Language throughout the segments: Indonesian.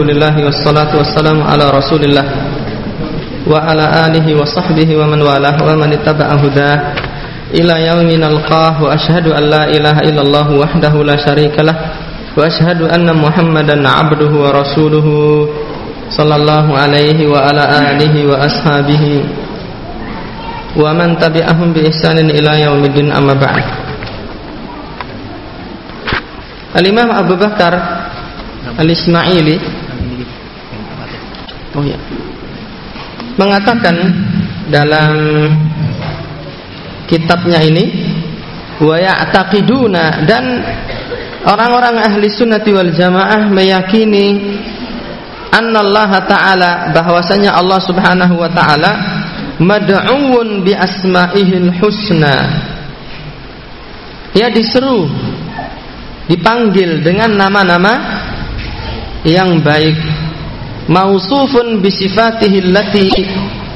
Alhamdulillah wassalatu wassalamu ala Rasulillah wa ala alihi wa sahbihi wa man walah wa man ittaba'a hudah ila yaumin nalqah wa ashhadu an la ilaha illallah wahdahu la syarikalah wa ashhadu anna Muhammadan 'abduhu wa rasuluhu sallallahu alaihi wa ala alihi wa ashabihi wa man tabi'ahum bi ihsanin ila yaumiddin amma ba'd Al-Imam Abu Bakar Al-Ismaili Oh ya mengatakan dalam kitabnya ini wa ya'taqiduna dan orang-orang ahli sunnati wal jamaah meyakini annallaha ta'ala bahwasanya Allah Subhanahu wa taala mad'uun bi asma'ihil husna. Dia diseru dipanggil dengan nama-nama yang baik mausufun bisifatihi allati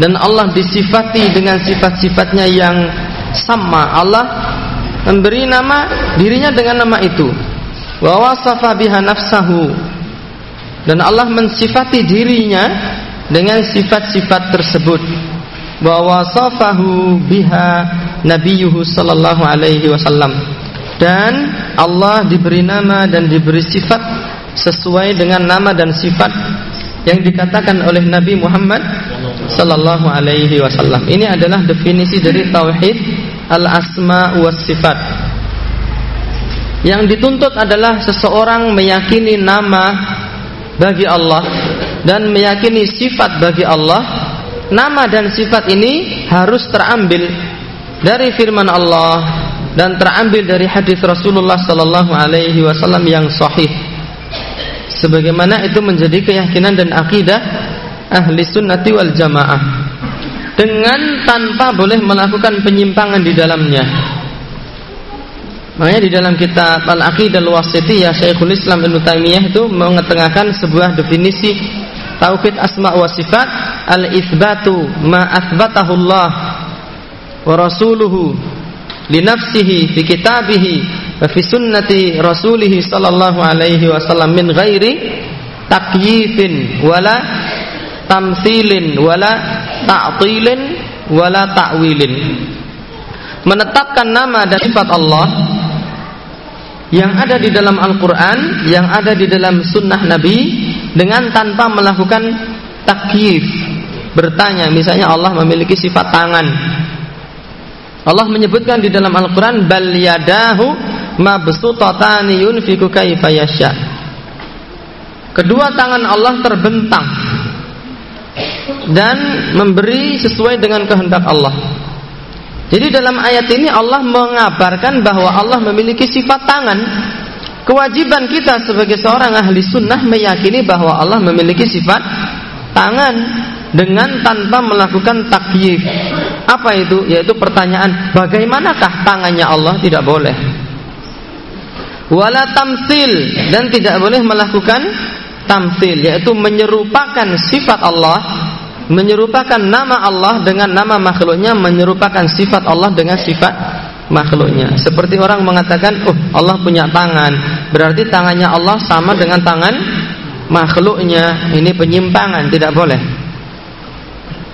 dan Allah disifati dengan sifat-sifatnya yang sama. Allah memberi nama dirinya dengan nama itu. Wa wasafa biha nafsahu. Dan Allah mensifati dirinya dengan sifat-sifat tersebut. Wa wasafahu biha nabiyuhu sallallahu alaihi wasallam. Dan Allah diberi nama dan diberi sifat sesuai dengan nama dan sifat yang dikatakan oleh Nabi Muhammad sallallahu alaihi wasallam. Ini adalah definisi dari tauhid al-asma was sifat. Yang dituntut adalah seseorang meyakini nama bagi Allah dan meyakini sifat bagi Allah. Nama dan sifat ini harus terambil dari firman Allah dan terambil dari hadis Rasulullah sallallahu alaihi wasallam yang sahih sebagaimana itu menjadi keyakinan dan akidah ahli sunnati wal jamaah. Dengan tanpa boleh melakukan penyimpangan di dalamnya. Makanya di dalam kitab Al-Aqidah Al-Wasitiyah Syekhul Islam Ibnu Taimiyah itu mengetengahkan sebuah definisi tauhid asma wa sifat al-itsbatu ma atsbatahu Allah wa rasuluhu li nafsihi fi kitabihi wa fi sunnati rasulih sallallahu alaihi wasallam min ghairi takyifin wala tamthilin wala ta'tilin wala ta'wilin. Menetapkan nama dan sifat Allah yang ada di dalam Al-Quran yang ada di dalam sunnah Nabi dengan tanpa melakukan takyif. Bertanya misalnya Allah memiliki sifat tangan. Allah menyebutkan di dalam Al-Quran bal yadahu mabsutatani yunfiku kaifa yasha. Kedua tangan Allah terbentang dan memberi sesuai dengan kehendak Allah. Jadi dalam ayat ini Allah mengabarkan bahwa Allah memiliki sifat tangan. Kewajiban kita sebagai seorang ahli sunnah meyakini bahwa Allah memiliki sifat tangan dengan tanpa melakukan takyif. Apa itu? Yaitu pertanyaan, bagaimanakah tangannya Allah? Tidak boleh. Wala tamsil dan tidak boleh melakukan tamsil, yaitu menyerupakan sifat Allah, menyerupakan nama Allah dengan nama makhluknya, menyerupakan sifat Allah dengan sifat makhluknya. Seperti orang mengatakan, "Oh, Allah punya tangan." Berarti tangannya Allah sama dengan tangan makhluknya. Ini penyimpangan, tidak boleh.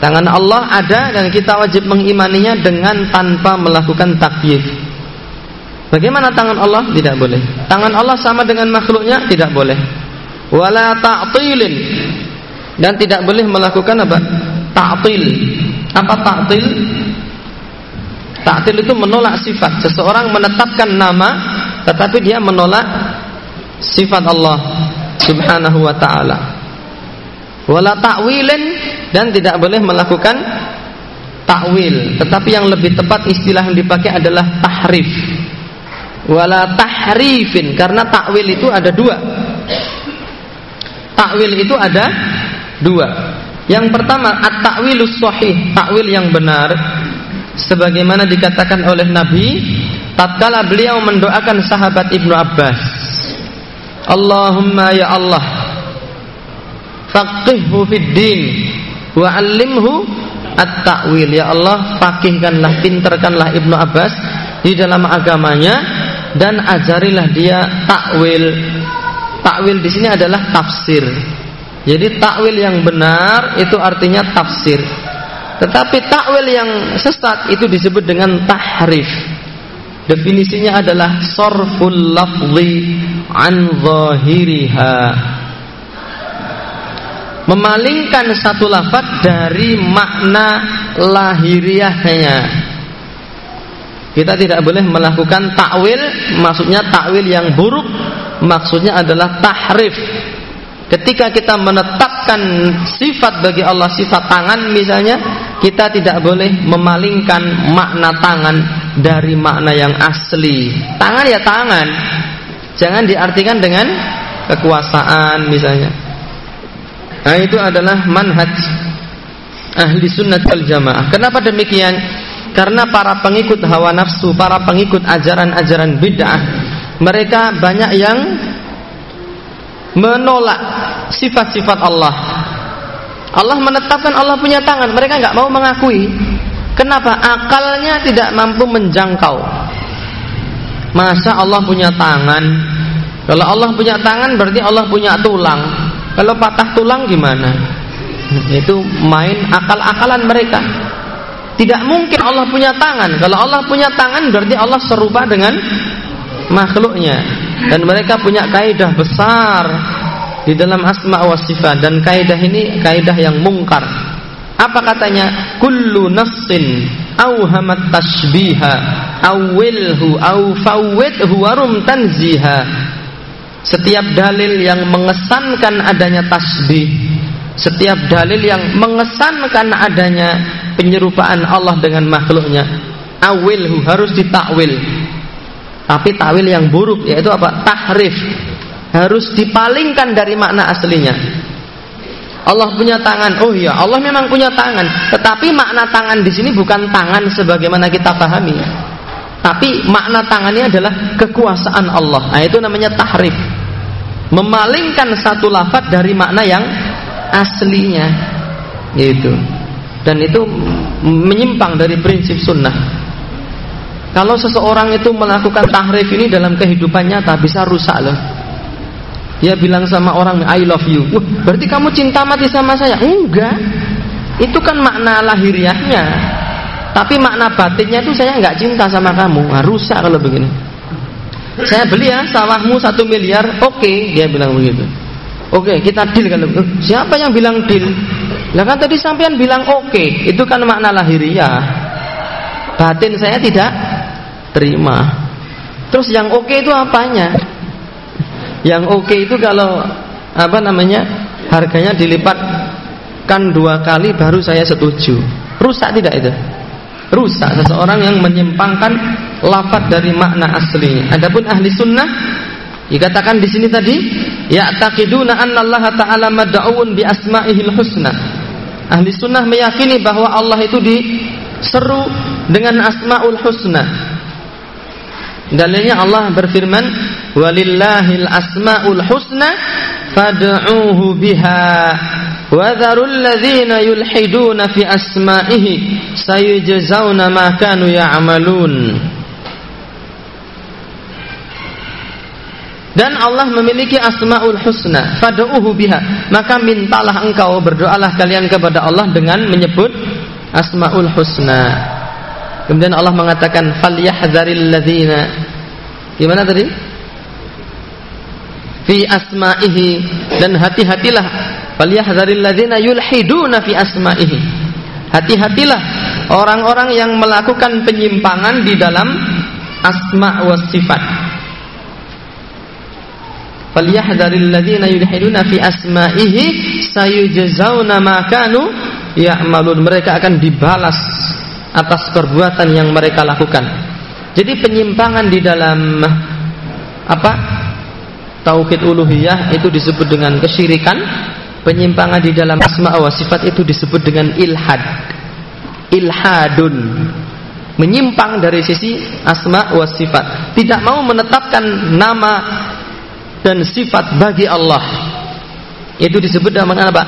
Tangan Allah ada dan kita wajib mengimaninya dengan tanpa melakukan takyif. Bagaimana tangan Allah? Tidak boleh. Tangan Allah sama dengan makhluknya? Tidak boleh. Wala ta'tilin dan tidak boleh melakukan apa? Ta'til. Apa ta'til? Ta'til itu menolak sifat. Seseorang menetapkan nama tetapi dia menolak sifat Allah Subhanahu wa taala. Wala ta'wilin dan tidak boleh melakukan takwil. Tetapi yang lebih tepat istilah yang dipakai adalah tahrif. Wala tahrifin karena takwil itu ada dua. Takwil itu ada dua. Yang pertama at-ta'wilus sahih, takwil yang benar sebagaimana dikatakan oleh Nabi tatkala beliau mendoakan sahabat Ibnu Abbas. Allahumma ya Allah faqihhu fid din wa 'allimhu at-ta'wil ya Allah fakihkanlah pinterkanlah Ibnu Abbas di dalam agamanya dan ajarilah dia takwil takwil di sini adalah tafsir Jadi takwil yang benar itu artinya tafsir. Tetapi takwil yang sesat itu disebut dengan tahrif. Definisinya adalah sorful lafzi an zahiriha. Memalingkan satu lafaz dari makna lahiriahnya. Kita tidak boleh melakukan takwil, maksudnya takwil yang buruk, maksudnya adalah tahrif. Ketika kita menetapkan sifat bagi Allah sifat tangan misalnya, kita tidak boleh memalingkan makna tangan dari makna yang asli. Tangan ya tangan. Jangan diartikan dengan kekuasaan misalnya. Nah, itu adalah manhaj ahli sunnah wal jamaah. Kenapa demikian? Karena para pengikut hawa nafsu, para pengikut ajaran-ajaran bid'ah, mereka banyak yang menolak sifat-sifat Allah. Allah menetapkan Allah punya tangan, mereka nggak mau mengakui. Kenapa? Akalnya tidak mampu menjangkau. Masa Allah punya tangan? Kalau Allah punya tangan berarti Allah punya tulang. Kalau patah tulang gimana? Itu main akal-akalan mereka. Tidak mungkin Allah punya tangan. Kalau Allah punya tangan berarti Allah serupa dengan makhluknya. Dan mereka punya kaidah besar di dalam asma wa sifat dan kaidah ini kaidah yang mungkar. Apa katanya? Kullu nassin awhamat tashbiha awilhu aw fawwidhu warum tanziha. Setiap dalil yang mengesankan adanya tasbih, setiap dalil yang mengesankan adanya penyerupaan Allah dengan makhluknya, awilhu harus ditakwil. Tapi takwil yang buruk yaitu apa? Tahrif. Harus dipalingkan dari makna aslinya. Allah punya tangan. Oh iya, Allah memang punya tangan. Tetapi makna tangan di sini bukan tangan sebagaimana kita pahami. Tapi makna tangannya adalah kekuasaan Allah. Nah, itu namanya tahrif. Memalingkan satu lafaz dari makna yang aslinya. Gitu. Dan itu menyimpang dari prinsip sunnah. Kalau seseorang itu melakukan tahrif ini dalam kehidupan nyata bisa rusak loh. Dia bilang sama orang I love you. Wah, berarti kamu cinta mati sama saya? Enggak. Itu kan makna lahiriahnya. Tapi makna batinnya itu saya nggak cinta sama kamu. Nah, rusak kalau begini. Saya beli ya sawahmu satu miliar, oke okay, dia bilang begitu. Oke, okay, kita deal kalau siapa yang bilang deal? Lah kan tadi sampean bilang oke, okay. itu kan makna lahiriah. Batin saya tidak terima. Terus yang oke okay itu apanya? Yang oke okay itu kalau apa namanya harganya dilipatkan dua kali baru saya setuju. Rusak tidak itu? Rusak seseorang yang menyimpangkan lafaz dari makna aslinya. Adapun ahli sunnah dikatakan di sini tadi ya taqiduna anna Allah taala mad'un bi asma'ihil husna. Ahli sunnah meyakini bahwa Allah itu diseru dengan asmaul husna. Dalilnya Allah berfirman, "Walillahil asmaul husna fad'uuhu biha wa dharul ladzina yulhiduna fi asma'ihi sayujzauna ma kanu ya'malun." Dan Allah memiliki asmaul husna, fad'uuhu biha. Maka mintalah engkau, berdoalah kalian kepada Allah dengan menyebut asmaul husna. Kemudian Allah mengatakan falyahdharil ladzina Gimana tadi? Fi asma'ihi dan hati-hatilah falyahdharil ladzina yulhiduna fi asma'ihi. Hati-hatilah orang-orang yang melakukan penyimpangan di dalam asma wa sifat. Falyahdharil ladzina yulhiduna fi asma'ihi sayujzauna ma kanu ya'malun. Mereka akan dibalas atas perbuatan yang mereka lakukan. Jadi penyimpangan di dalam apa? Tauhid uluhiyah itu disebut dengan kesyirikan. Penyimpangan di dalam asma wa sifat itu disebut dengan ilhad. Ilhadun. Menyimpang dari sisi asma wa sifat. Tidak mau menetapkan nama dan sifat bagi Allah. Itu disebut dengan apa?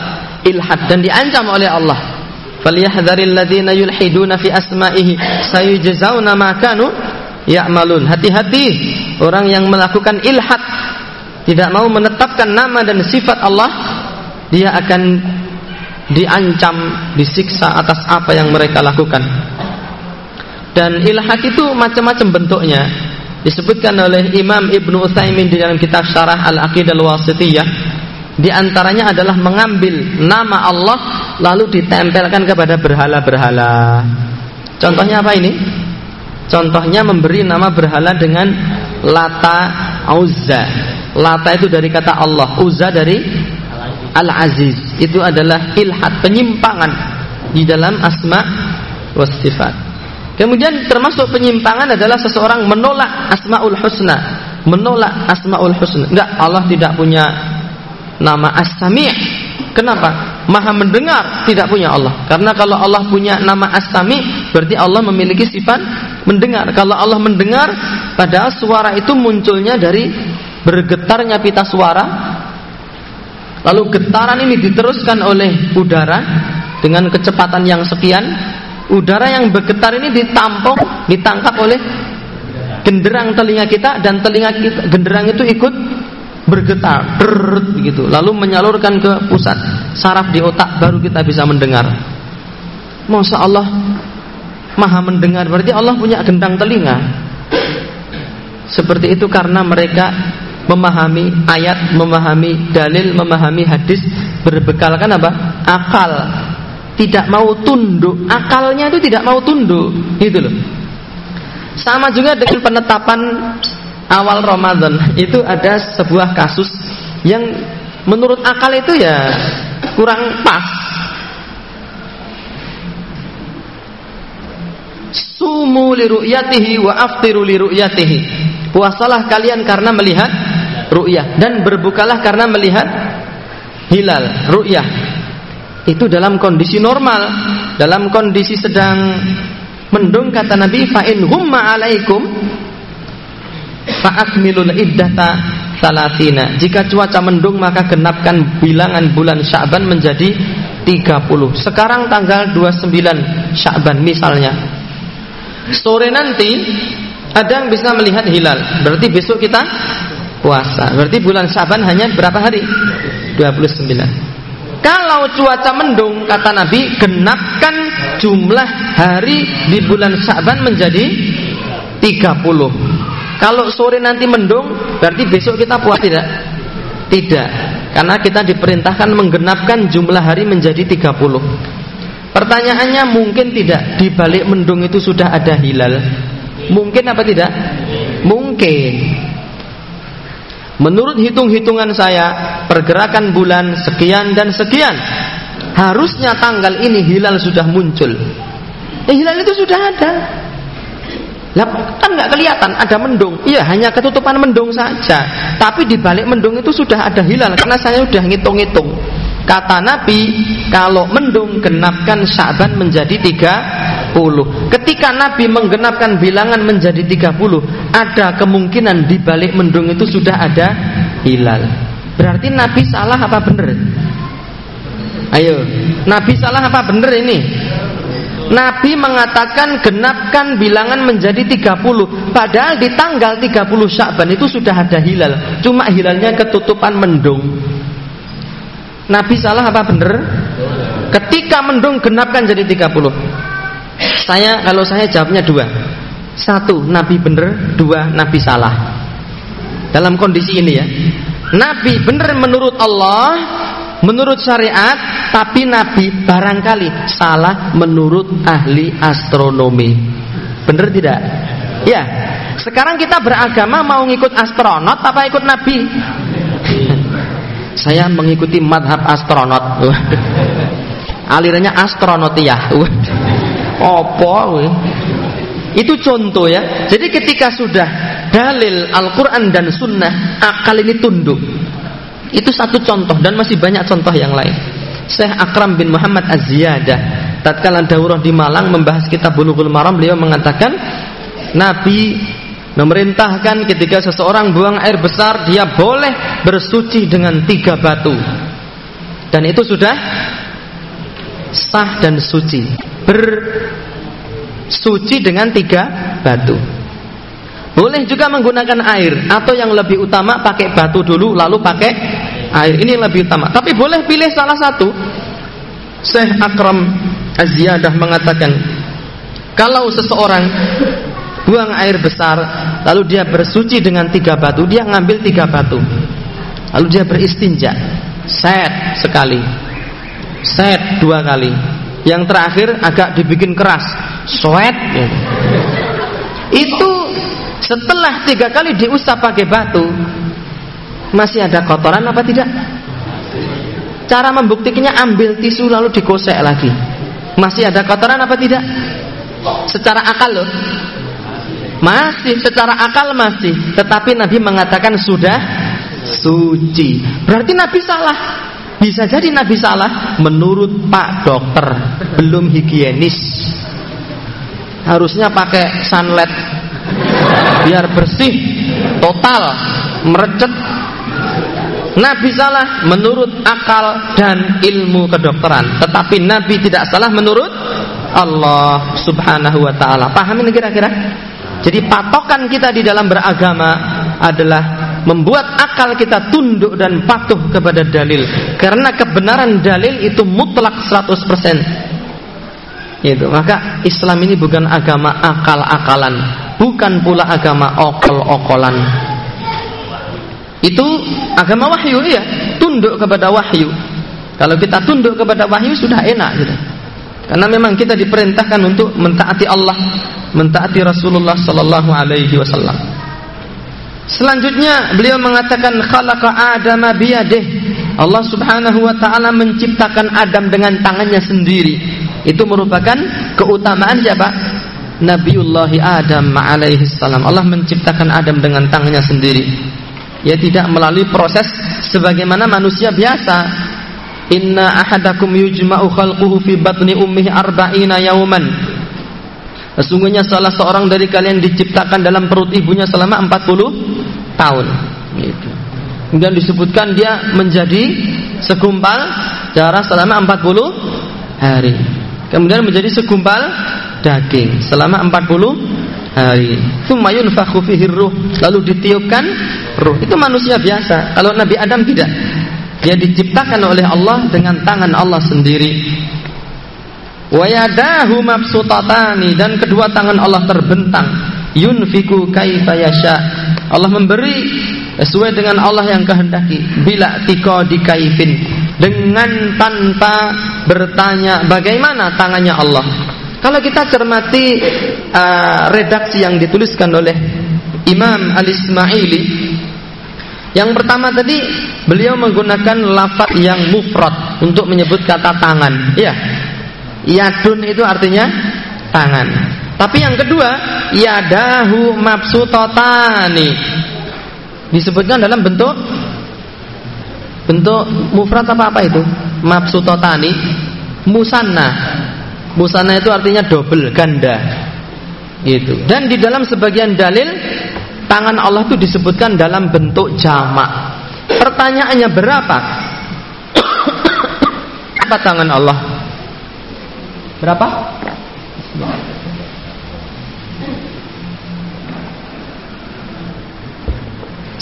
Ilhad dan diancam oleh Allah falyahdharil ladzina yulhiduna fi asma'ihi sayujzauna ma kanu ya'malun. Hati-hati orang yang melakukan ilhad tidak mau menetapkan nama dan sifat Allah dia akan diancam, disiksa atas apa yang mereka lakukan. Dan ilhad itu macam-macam bentuknya. Disebutkan oleh Imam Ibnu Utsaimin di dalam kitab Syarah Al-Aqidah Al-Wasithiyah. Di antaranya adalah mengambil nama Allah lalu ditempelkan kepada berhala-berhala. Contohnya apa ini? Contohnya memberi nama berhala dengan Lata Uzza. Lata itu dari kata Allah, Uzza dari Al-Aziz itu adalah ilhad penyimpangan di dalam asma wa sifat. Kemudian termasuk penyimpangan adalah seseorang menolak asmaul husna, menolak asmaul husna. Enggak, Allah tidak punya nama as-sami'. Kenapa? Maha mendengar tidak punya Allah. Karena kalau Allah punya nama as-sami' berarti Allah memiliki sifat mendengar. Kalau Allah mendengar padahal suara itu munculnya dari bergetarnya pita suara Lalu getaran ini diteruskan oleh udara dengan kecepatan yang sekian. Udara yang bergetar ini ditampung, ditangkap oleh genderang telinga kita dan telinga kita, genderang itu ikut bergetar, brrrt, begitu. Lalu menyalurkan ke pusat saraf di otak baru kita bisa mendengar. Masya Allah, maha mendengar berarti Allah punya gendang telinga. Seperti itu karena mereka memahami ayat, memahami dalil, memahami hadis berbekalkan apa? Akal. Tidak mau tunduk, akalnya itu tidak mau tunduk, gitu loh. Sama juga dengan penetapan awal Ramadan, itu ada sebuah kasus yang menurut akal itu ya kurang pas. Sumu li ru'yatihi wa aftiru li ru'yatihi. Puasalah kalian karena melihat ru'yah dan berbukalah karena melihat hilal ru'yah itu dalam kondisi normal dalam kondisi sedang mendung kata Nabi fa in humma alaikum fa akmilul iddata salatina jika cuaca mendung maka genapkan bilangan bulan Sya'ban menjadi 30 sekarang tanggal 29 Sya'ban misalnya sore nanti ada yang bisa melihat hilal berarti besok kita puasa. Berarti bulan Syaban hanya berapa hari? 29. Kalau cuaca mendung kata Nabi genapkan jumlah hari di bulan Syaban menjadi 30. Kalau sore nanti mendung berarti besok kita puasa tidak? Tidak. Karena kita diperintahkan menggenapkan jumlah hari menjadi 30. Pertanyaannya mungkin tidak di balik mendung itu sudah ada hilal. Mungkin apa tidak? Mungkin. Menurut hitung-hitungan saya, pergerakan bulan sekian dan sekian. Harusnya tanggal ini hilal sudah muncul. Eh, hilal itu sudah ada. Lah kan nggak kelihatan ada mendung. Iya, hanya ketutupan mendung saja. Tapi di balik mendung itu sudah ada hilal karena saya sudah ngitung-ngitung. Kata Nabi, kalau mendung genapkan Syaban menjadi 30. Ketika Nabi menggenapkan bilangan menjadi 30, ada kemungkinan di balik mendung itu sudah ada hilal. Berarti Nabi salah apa benar? Ayo, Nabi salah apa benar ini? Nabi mengatakan genapkan bilangan menjadi 30 Padahal di tanggal 30 Syakban itu sudah ada hilal Cuma hilalnya ketutupan mendung Nabi salah apa benar? Ketika mendung genapkan jadi 30. Saya kalau saya jawabnya dua. Satu, Nabi benar, dua, Nabi salah. Dalam kondisi ini ya. Nabi benar menurut Allah, menurut syariat, tapi Nabi barangkali salah menurut ahli astronomi. Benar tidak? Ya. Sekarang kita beragama mau ngikut astronot apa ikut Nabi? Saya mengikuti madhab astronot. Alirannya astronotiah. Opo itu contoh ya. Jadi ketika sudah dalil Al-Quran dan Sunnah akal ini tunduk. Itu satu contoh dan masih banyak contoh yang lain. Syekh Akram bin Muhammad Az-Ziyadah tatkala daurah di Malang membahas kitab Bulughul Maram beliau mengatakan Nabi memerintahkan ketika seseorang buang air besar dia boleh bersuci dengan tiga batu dan itu sudah sah dan suci bersuci dengan tiga batu boleh juga menggunakan air atau yang lebih utama pakai batu dulu lalu pakai air. Ini lebih utama. Tapi boleh pilih salah satu. Syekh Akram Aziyadah mengatakan, kalau seseorang buang air besar, lalu dia bersuci dengan tiga batu, dia ngambil tiga batu. Lalu dia beristinja, set sekali, set dua kali. Yang terakhir agak dibikin keras, sweat. Itu setelah tiga kali diusap pakai batu, masih ada kotoran apa tidak? Cara membuktikannya ambil tisu lalu digosek lagi. Masih ada kotoran apa tidak? Secara akal loh. Masih secara akal masih, tetapi Nabi mengatakan sudah suci. Berarti Nabi salah. Bisa jadi Nabi salah menurut Pak Dokter, belum higienis. Harusnya pakai sunlight biar bersih total merecet Nabi salah menurut akal dan ilmu kedokteran, tetapi Nabi tidak salah menurut Allah Subhanahu wa taala. Paham ini kira-kira? Jadi patokan kita di dalam beragama adalah membuat akal kita tunduk dan patuh kepada dalil. Karena kebenaran dalil itu mutlak 100%. Itu. Maka Islam ini bukan agama akal-akalan, bukan pula agama okol-okolan. Itu agama wahyu ya, tunduk kepada wahyu. Kalau kita tunduk kepada wahyu sudah enak gitu. Karena memang kita diperintahkan untuk mentaati Allah, mentaati Rasulullah sallallahu alaihi wasallam. Selanjutnya beliau mengatakan khalaqa Adama biyadih. Allah Subhanahu wa taala menciptakan Adam dengan tangannya sendiri. Itu merupakan keutamaan siapa? Nabiullah Adam alaihi salam. Allah menciptakan Adam dengan tangannya sendiri ya tidak melalui proses sebagaimana manusia biasa inna ahadakum yujma'u khalquhu fi batni ummihi arba'ina yauman sesungguhnya salah seorang dari kalian diciptakan dalam perut ibunya selama 40 tahun gitu. kemudian disebutkan dia menjadi segumpal darah selama 40 hari kemudian menjadi segumpal daging selama 40 hari. Tsumayun fihi ruh, lalu ditiupkan ruh. Itu manusia biasa. Kalau Nabi Adam tidak. Dia diciptakan oleh Allah dengan tangan Allah sendiri. Wa yadahu mabsutatani dan kedua tangan Allah terbentang. Yunfiku kaifa yasha. Allah memberi sesuai dengan Allah yang kehendaki. Bila tiko dikaifin dengan tanpa bertanya bagaimana tangannya Allah. Kalau kita cermati uh, redaksi yang dituliskan oleh Imam Al-Ismaili yang pertama tadi beliau menggunakan lafaz yang mufrad untuk menyebut kata tangan. Iya. Yadun itu artinya tangan. Tapi yang kedua, yadahu mabsutotani. Disebutkan dalam bentuk bentuk mufrad apa apa itu? Mabsutotani musanna Musana itu artinya double, ganda. Itu. Dan di dalam sebagian dalil tangan Allah itu disebutkan dalam bentuk jamak. Pertanyaannya berapa? Apa tangan Allah? Berapa?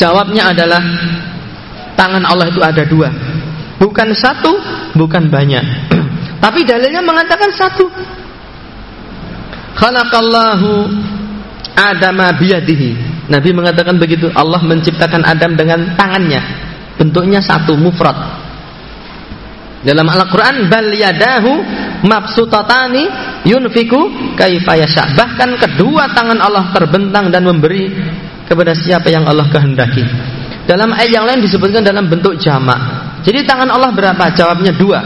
Jawabnya adalah tangan Allah itu ada dua, bukan satu, bukan banyak. Tapi dalilnya mengatakan satu. Khalaqallahu Adama biyadihi. Nabi mengatakan begitu. Allah menciptakan Adam dengan tangannya. Bentuknya satu mufrad. Dalam Al-Qur'an bal yadahu mabsutatani yunfiku kaifa. Bahkan kedua tangan Allah terbentang dan memberi kepada siapa yang Allah kehendaki. Dalam ayat yang lain disebutkan dalam bentuk jamak. Jadi tangan Allah berapa? Jawabnya dua.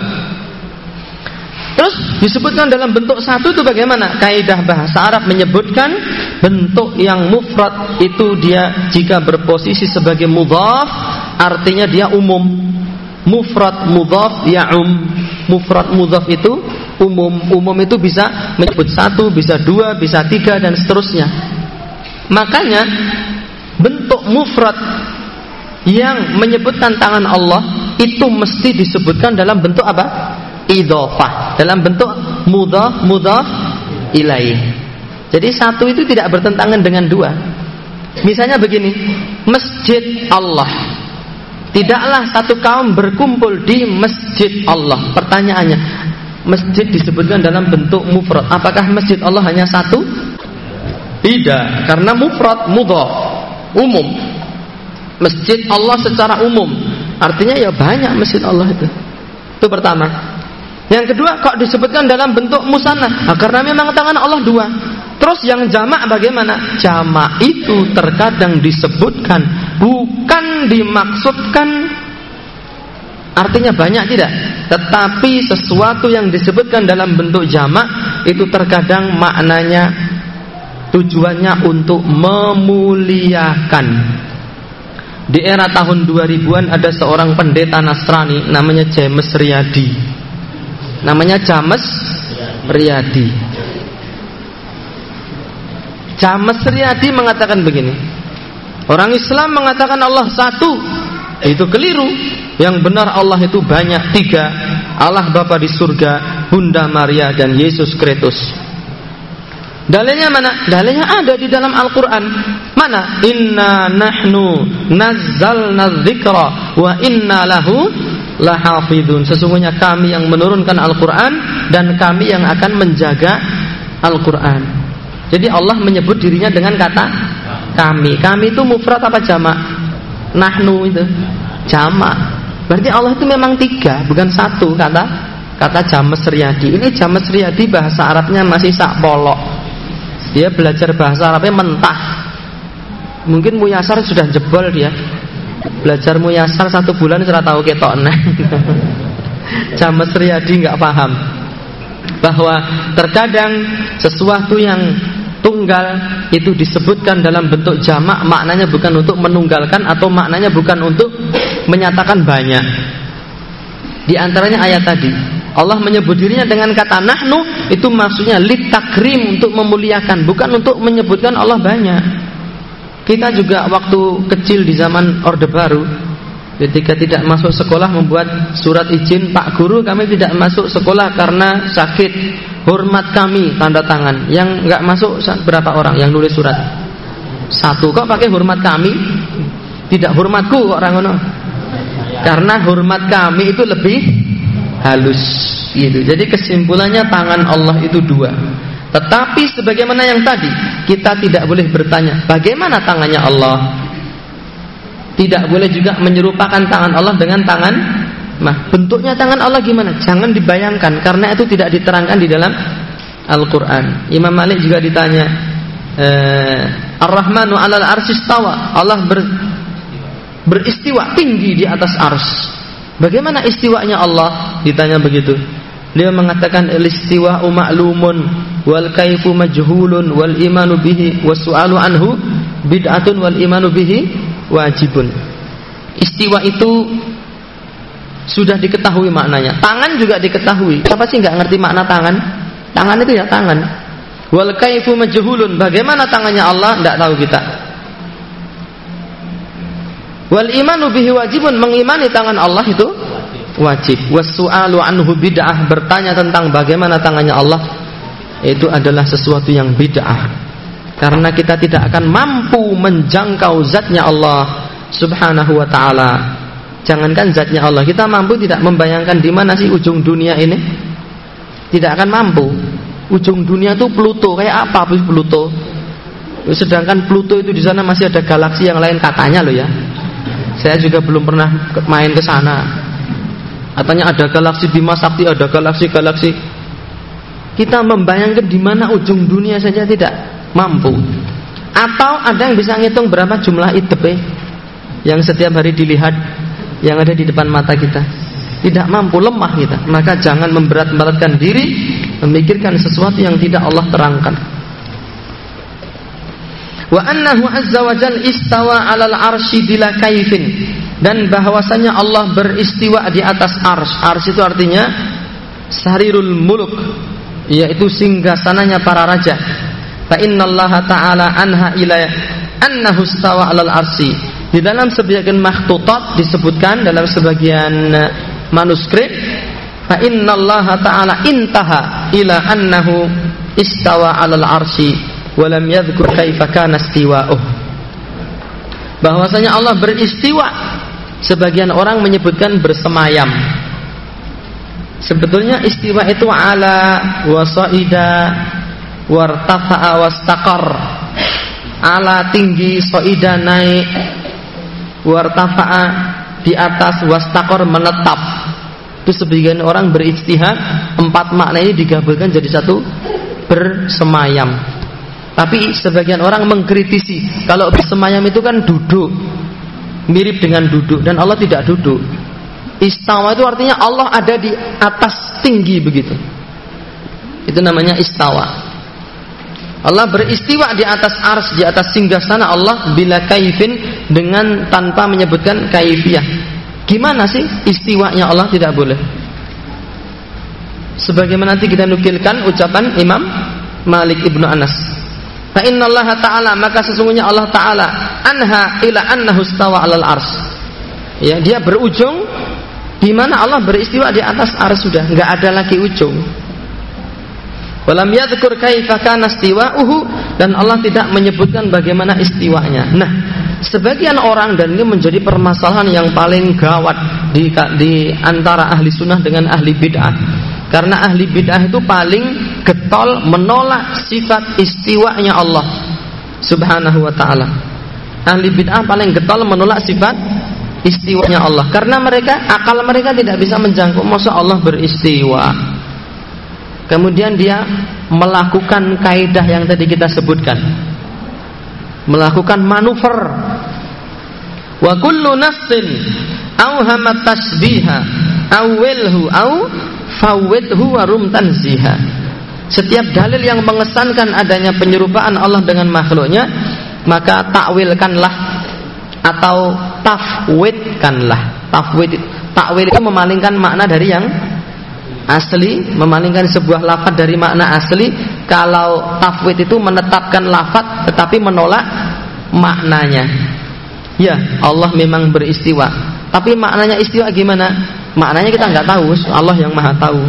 Terus disebutkan dalam bentuk satu itu bagaimana? Kaidah bahasa Arab menyebutkan bentuk yang mufrad itu dia jika berposisi sebagai mudhaf artinya dia umum. Mufrad mudhaf um. Mufrad mudhaf itu umum. Umum itu bisa menyebut satu, bisa dua, bisa tiga dan seterusnya. Makanya bentuk mufrad yang menyebutkan tangan Allah itu mesti disebutkan dalam bentuk apa? idofah dalam bentuk mudah mudah ilaih. Jadi satu itu tidak bertentangan dengan dua. Misalnya begini, masjid Allah. Tidaklah satu kaum berkumpul di masjid Allah. Pertanyaannya, masjid disebutkan dalam bentuk mufrad. Apakah masjid Allah hanya satu? Tidak, karena mufrad mudhaf, umum. Masjid Allah secara umum. Artinya ya banyak masjid Allah itu. Itu pertama. Yang kedua, kok disebutkan dalam bentuk musanna? Nah, karena memang tangan Allah dua. Terus yang jamak bagaimana? Jamak itu terkadang disebutkan bukan dimaksudkan artinya banyak tidak, tetapi sesuatu yang disebutkan dalam bentuk jamak itu terkadang maknanya tujuannya untuk memuliakan. Di era tahun 2000-an ada seorang pendeta Nasrani namanya James Riyadi. Namanya James Riyadi. James Riyadi mengatakan begini. Orang Islam mengatakan Allah satu. Itu keliru. Yang benar Allah itu banyak tiga. Allah Bapa di surga, Bunda Maria dan Yesus Kristus. Dalilnya mana? Dalilnya ada di dalam Al-Quran. Mana? Inna nahnu nazzalna dzikra wa inna lahu lahafidun. Sesungguhnya kami yang menurunkan Al-Quran dan kami yang akan menjaga Al-Quran. Jadi Allah menyebut dirinya dengan kata kami. Kami itu mufrad apa jamak? Nahnu itu jamak. Berarti Allah itu memang tiga, bukan satu kata kata james riyadi. Ini james riyadi bahasa Arabnya masih sak polok. Dia belajar bahasa Arabnya mentah. Mungkin Muyasar sudah jebol dia. Belajar Muyasar satu bulan sudah tahu ketok james riyadi nggak paham bahwa terkadang sesuatu yang tunggal itu disebutkan dalam bentuk jamak maknanya bukan untuk menunggalkan atau maknanya bukan untuk menyatakan banyak. Di antaranya ayat tadi Allah menyebut dirinya dengan kata nahnu itu maksudnya litakrim untuk memuliakan bukan untuk menyebutkan Allah banyak. Kita juga waktu kecil di zaman Orde Baru ketika tidak masuk sekolah membuat surat izin Pak Guru kami tidak masuk sekolah karena sakit. Hormat kami tanda tangan. Yang nggak masuk berapa orang yang nulis surat? Satu. Kok pakai hormat kami? Tidak hormatku kok orang ngono. Karena hormat kami itu lebih halus gitu. Jadi kesimpulannya tangan Allah itu dua. Tetapi sebagaimana yang tadi kita tidak boleh bertanya bagaimana tangannya Allah tidak boleh juga menyerupakan tangan Allah dengan tangan Nah, bentuknya tangan Allah gimana? Jangan dibayangkan karena itu tidak diterangkan di dalam Al-Qur'an. Imam Malik juga ditanya, eh, Ar-Rahmanu 'alal arsyistawa. Allah ber, beristiwa tinggi di atas ars. Bagaimana istiwanya Allah? Ditanya begitu. Dia mengatakan istiwa ma'lumun wal kaifu majhulun wal imanu bihi wasu'alu anhu bid'atun wal imanu bihi wajibun. Istiwa itu sudah diketahui maknanya. Tangan juga diketahui. Siapa sih nggak ngerti makna tangan? Tangan itu ya tangan. Wal kaifu majhulun. Bagaimana tangannya Allah? Tidak tahu kita. Wal imanu bihi wajibun. Mengimani tangan Allah itu wajib. Wasu'alu anhu bid'ah. Bertanya tentang bagaimana tangannya Allah itu adalah sesuatu yang bid'ah. Karena kita tidak akan mampu menjangkau zatnya Allah Subhanahu wa taala Jangankan zatnya Allah, kita mampu tidak membayangkan di mana sih ujung dunia ini? Tidak akan mampu. Ujung dunia itu Pluto, kayak apa Pluto? Sedangkan Pluto itu di sana masih ada galaksi yang lain katanya loh ya. Saya juga belum pernah main ke sana. Katanya ada galaksi Bima Sakti, ada galaksi-galaksi. Kita membayangkan di mana ujung dunia saja tidak mampu. Atau ada yang bisa ngitung berapa jumlah ITP yang setiap hari dilihat yang ada di depan mata kita. Tidak mampu lemah kita. Maka jangan memberat-beratkan diri memikirkan sesuatu yang tidak Allah terangkan. Wa annahu azza wa jal istawa alal arsy bila kaifin. Dan bahwasanya Allah beristiwa di atas ars ars itu artinya sarirul muluk yaitu singgasananya para raja fa innallaha ta'ala anha ila annahu istawa alal arsy di dalam sebagian makhtutat disebutkan dalam sebagian eh, manuskrip fa innallaha ta'ala intaha ila annahu istawa 'alal arsy wa lam yadhkur kaifa kana istiwa'uh bahwasanya Allah beristiwa sebagian orang menyebutkan bersemayam. Sebetulnya istiwa itu ala wasaida wartafa'a wastaqar. Ala tinggi, soida naik, wartafa'a di atas, wastaqar menetap. Itu sebagian orang beristihad empat makna ini digabungkan jadi satu bersemayam. Tapi sebagian orang mengkritisi kalau bersemayam itu kan duduk mirip dengan duduk dan Allah tidak duduk. Istawa itu artinya Allah ada di atas tinggi begitu. Itu namanya istawa. Allah beristiwa di atas ars, di atas singgah sana Allah bila kaifin dengan tanpa menyebutkan kaifiyah. Gimana sih istiwanya Allah tidak boleh? Sebagaimana nanti kita nukilkan ucapan Imam Malik ibnu Anas. Fa Allah ta'ala maka sesungguhnya Allah ta'ala anha ila annahu stawa alal ars. Ya, dia berujung di mana Allah beristiwa di atas ars sudah, nggak ada lagi ujung. Walam yadhkur kaifa kana istiwa'uhu dan Allah tidak menyebutkan bagaimana istiwanya. Nah, sebagian orang dan ini menjadi permasalahan yang paling gawat di, di antara ahli sunnah dengan ahli bid'ah. Karena ahli bid'ah itu paling getol menolak sifat istiwanya Allah Subhanahu wa taala. Ahli bid'ah paling getol menolak sifat istiwanya Allah karena mereka akal mereka tidak bisa menjangkau masa Allah beristiwa. Kemudian dia melakukan kaidah yang tadi kita sebutkan. Melakukan manuver. Wa kullu nassin awhamat tasbiha awilhu aw fawwidhu wa rum tanziha. Setiap dalil yang mengesankan adanya penyerupaan Allah dengan makhluknya, maka takwilkanlah atau tafwidkanlah. Tafwid takwil itu memalingkan makna dari yang asli memalingkan sebuah lafaz dari makna asli kalau tafwid itu menetapkan lafaz tetapi menolak maknanya. Ya Allah memang beristiwa. Tapi maknanya istiwa gimana? Maknanya kita nggak tahu Allah yang maha tahu.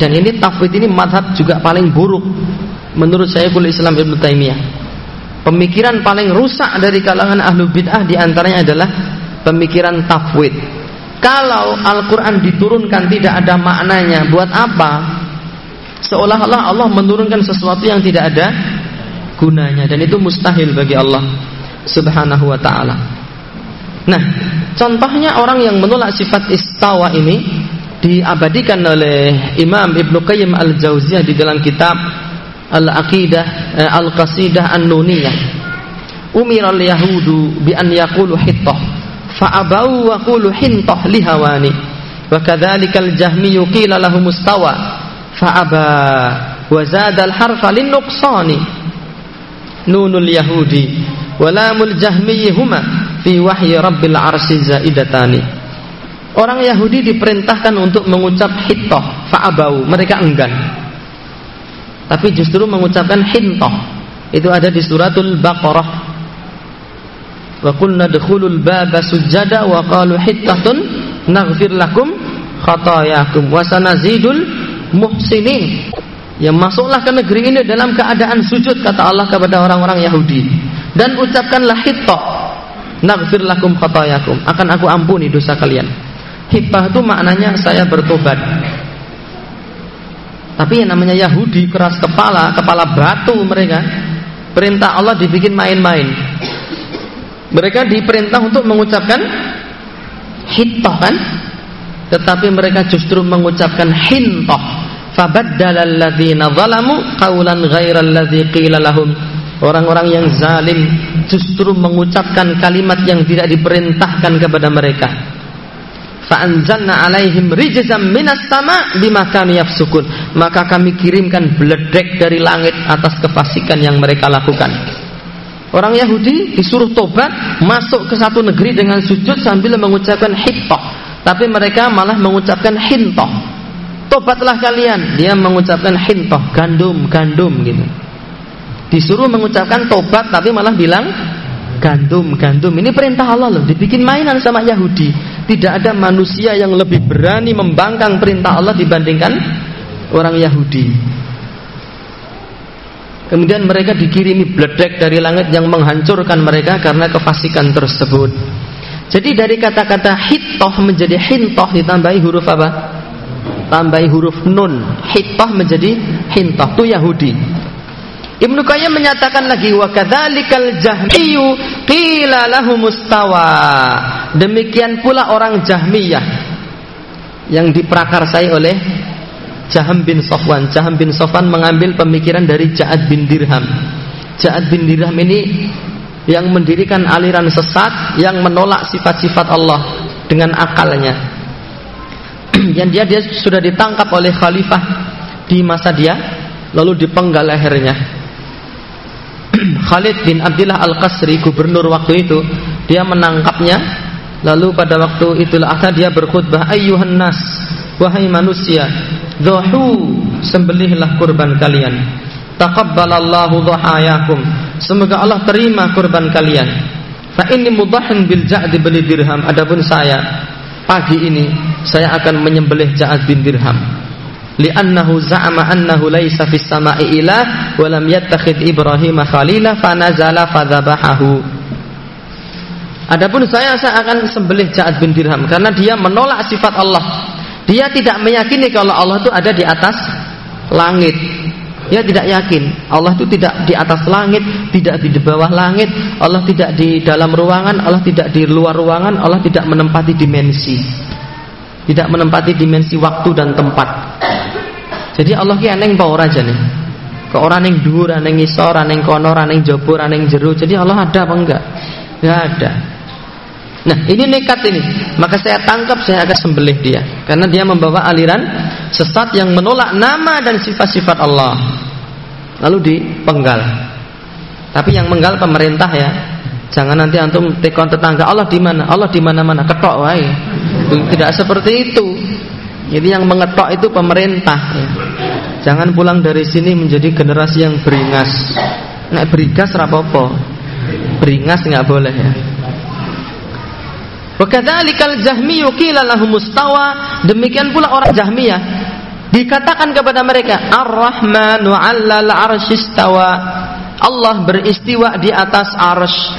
Dan ini tafwid ini madhab juga paling buruk menurut saya Syekhul Islam Ibn Taimiyah. Pemikiran paling rusak dari kalangan ahlu bid'ah di antaranya adalah pemikiran tafwid kalau Al-Quran diturunkan tidak ada maknanya, buat apa? Seolah-olah Allah menurunkan sesuatu yang tidak ada gunanya dan itu mustahil bagi Allah Subhanahu wa taala. Nah, contohnya orang yang menolak sifat istawa ini diabadikan oleh Imam Ibnu Qayyim Al-Jauziyah di dalam kitab Al-Aqidah eh, Al-Qasidah An-Nuniyah. Umira al-yahudu bi an yaqulu hittah fa'abau wa qulu hintah lihawani wa kadzalikal jahmi qila lahu mustawa. Fa'aba wa zada al harfa lin nuqsani. Nunul yahudi. Wa lamul jahmi huma fi wahyi rabbil arsy zaidatani. Orang Yahudi diperintahkan untuk mengucap hittah fa'abau. Mereka enggan. Tapi justru mengucapkan hintah. Itu ada di suratul baqarah wa qulna dkhulul baba sujada wa qalu hittatun naghfir lakum khatayakum wa sanazidul muhsinin. Ya masuklah ke negeri ini dalam keadaan sujud kata Allah kepada orang-orang Yahudi. Dan ucapkanlah hittah naghfir lakum khatayakum. Akan aku ampuni dosa kalian. Hittah itu maknanya saya bertobat. Tapi yang namanya Yahudi keras kepala kepala batu mereka perintah Allah dibikin main-main mereka diperintah untuk mengucapkan hittah kan? Tetapi mereka justru mengucapkan hintah. Fabaddala zalamu qawlan ghairal qila lahum. Orang-orang yang zalim justru mengucapkan kalimat yang tidak diperintahkan kepada mereka. Fa'anzalna alaihim rijzam minas sama bima kanu yafsukun. Maka kami kirimkan beledek dari langit atas kefasikan yang mereka lakukan. Orang Yahudi disuruh tobat masuk ke satu negeri dengan sujud sambil mengucapkan hittah. Tapi mereka malah mengucapkan hintah. Tobatlah kalian. Dia mengucapkan hintah, gandum, gandum gitu. Disuruh mengucapkan tobat tapi malah bilang gandum, gandum. Ini perintah Allah loh. Dibikin mainan sama Yahudi. Tidak ada manusia yang lebih berani membangkang perintah Allah dibandingkan orang Yahudi. Kemudian mereka dikirimi bledek dari langit yang menghancurkan mereka karena kefasikan tersebut. Jadi dari kata-kata hitoh menjadi hintoh ditambahi huruf apa? Tambahi huruf nun. Hitoh menjadi hintoh. Itu Yahudi. Ibnu Qayyim menyatakan lagi wa kadzalikal jahmiyyu qila lahu mustawa. Demikian pula orang Jahmiyah yang diprakarsai oleh Jaham bin Sofwan. Jaham bin Sofwan mengambil pemikiran dari Ja'ad bin Dirham. Ja'ad bin Dirham ini yang mendirikan aliran sesat yang menolak sifat-sifat Allah dengan akalnya. yang dia dia sudah ditangkap oleh khalifah di masa dia lalu dipenggal lehernya. Khalid bin Abdullah Al-Qasri gubernur waktu itu dia menangkapnya lalu pada waktu itulah akhir dia berkhutbah ayyuhan nas wahai manusia dhahu sembelihlah kurban kalian. Taqabbalallahu dhahayakum semoga Allah terima kurban kalian. Fa inni mudahin bil ja'd bil dirham. Adapun saya pagi ini saya akan menyembelih Ja'ad bin Dirham. Li'annahu za'ama annahu laisa fis sama'i ilah wa lam yattakhid Ibrahim khalila fanazala fadhabahahu Adapun saya saya akan sembelih Ja'ad bin Dirham karena dia menolak sifat Allah. Dia tidak meyakini kalau Allah itu ada di atas langit. Dia tidak yakin Allah itu tidak di atas langit, tidak di bawah langit, Allah tidak di dalam ruangan, Allah tidak di luar ruangan, Allah tidak menempati dimensi. Tidak menempati dimensi waktu dan tempat. Jadi Allah ki aneh apa ora nih? Ke orang yang dhuwur, yang ngisor, yang kono, yang jobor, yang jeru. Jadi Allah ada apa enggak? Enggak ada. Nah ini nekat ini Maka saya tangkap saya akan sembelih dia Karena dia membawa aliran Sesat yang menolak nama dan sifat-sifat Allah Lalu dipenggal Tapi yang menggal pemerintah ya Jangan nanti antum tekon tetangga Allah di mana? Allah di mana-mana ketok wae. Tidak seperti itu. Jadi yang mengetok itu pemerintah ya. Jangan pulang dari sini menjadi generasi yang beringas. Nek beringas rapopo. Beringas nggak boleh ya. Wakadzalikal jahmiyyu qila mustawa, demikian pula orang Jahmiyah dikatakan kepada mereka Ar-Rahmanu 'allal 'arsyistawa. Allah beristiwa di atas arsy.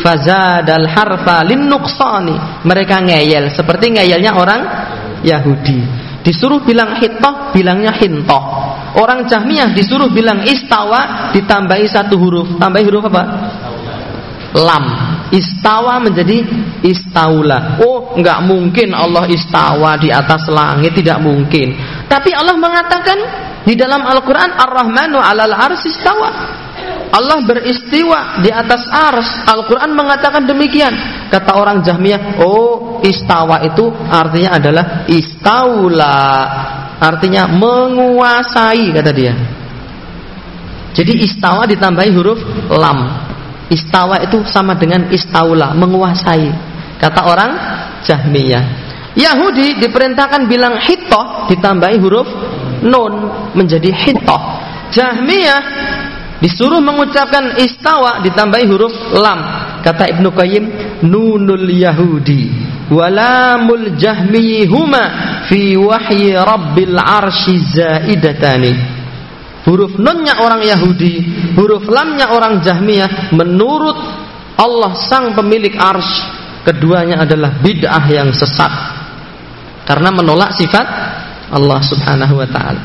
Fazadal harfa lin nuqsani. Mereka ngeyel seperti ngeyelnya orang Yahudi. Disuruh bilang hitoh, bilangnya hintoh. Orang Jahmiyah disuruh bilang istawa, ditambahi satu huruf. Tambahi huruf apa? Lam istawa menjadi istaula. Oh, enggak mungkin Allah istawa di atas langit, tidak mungkin. Tapi Allah mengatakan di dalam Al-Qur'an Ar-Rahmanu 'alal 'arsy istawa. Allah beristiwa di atas ars. Al-Quran mengatakan demikian. Kata orang Jahmiyah, oh istawa itu artinya adalah istaula. Artinya menguasai kata dia. Jadi istawa ditambahi huruf lam. Istawa itu sama dengan istaula, menguasai. Kata orang Jahmiyah. Yahudi diperintahkan bilang hitoh ditambahi huruf nun menjadi hitoh. Jahmiyah disuruh mengucapkan istawa ditambahi huruf lam. Kata Ibnu Qayyim nunul Yahudi walamul jahmi huma fi wahyi rabbil arsy zaidatani Huruf nunnya orang Yahudi, huruf lamnya orang Jahmiyah menurut Allah sang pemilik ars keduanya adalah bid'ah yang sesat karena menolak sifat Allah Subhanahu wa taala.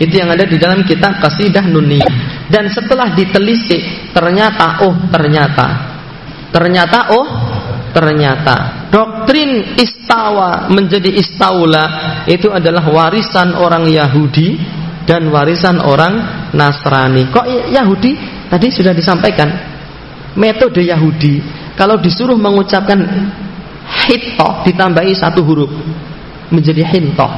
Itu yang ada di dalam kitab Qasidah Nuniyah. Dan setelah ditelisik ternyata oh ternyata ternyata oh ternyata doktrin istawa menjadi istaula itu adalah warisan orang Yahudi dan warisan orang Nasrani. Kok Yahudi tadi sudah disampaikan metode Yahudi kalau disuruh mengucapkan hitoh ditambahi satu huruf menjadi hintoh.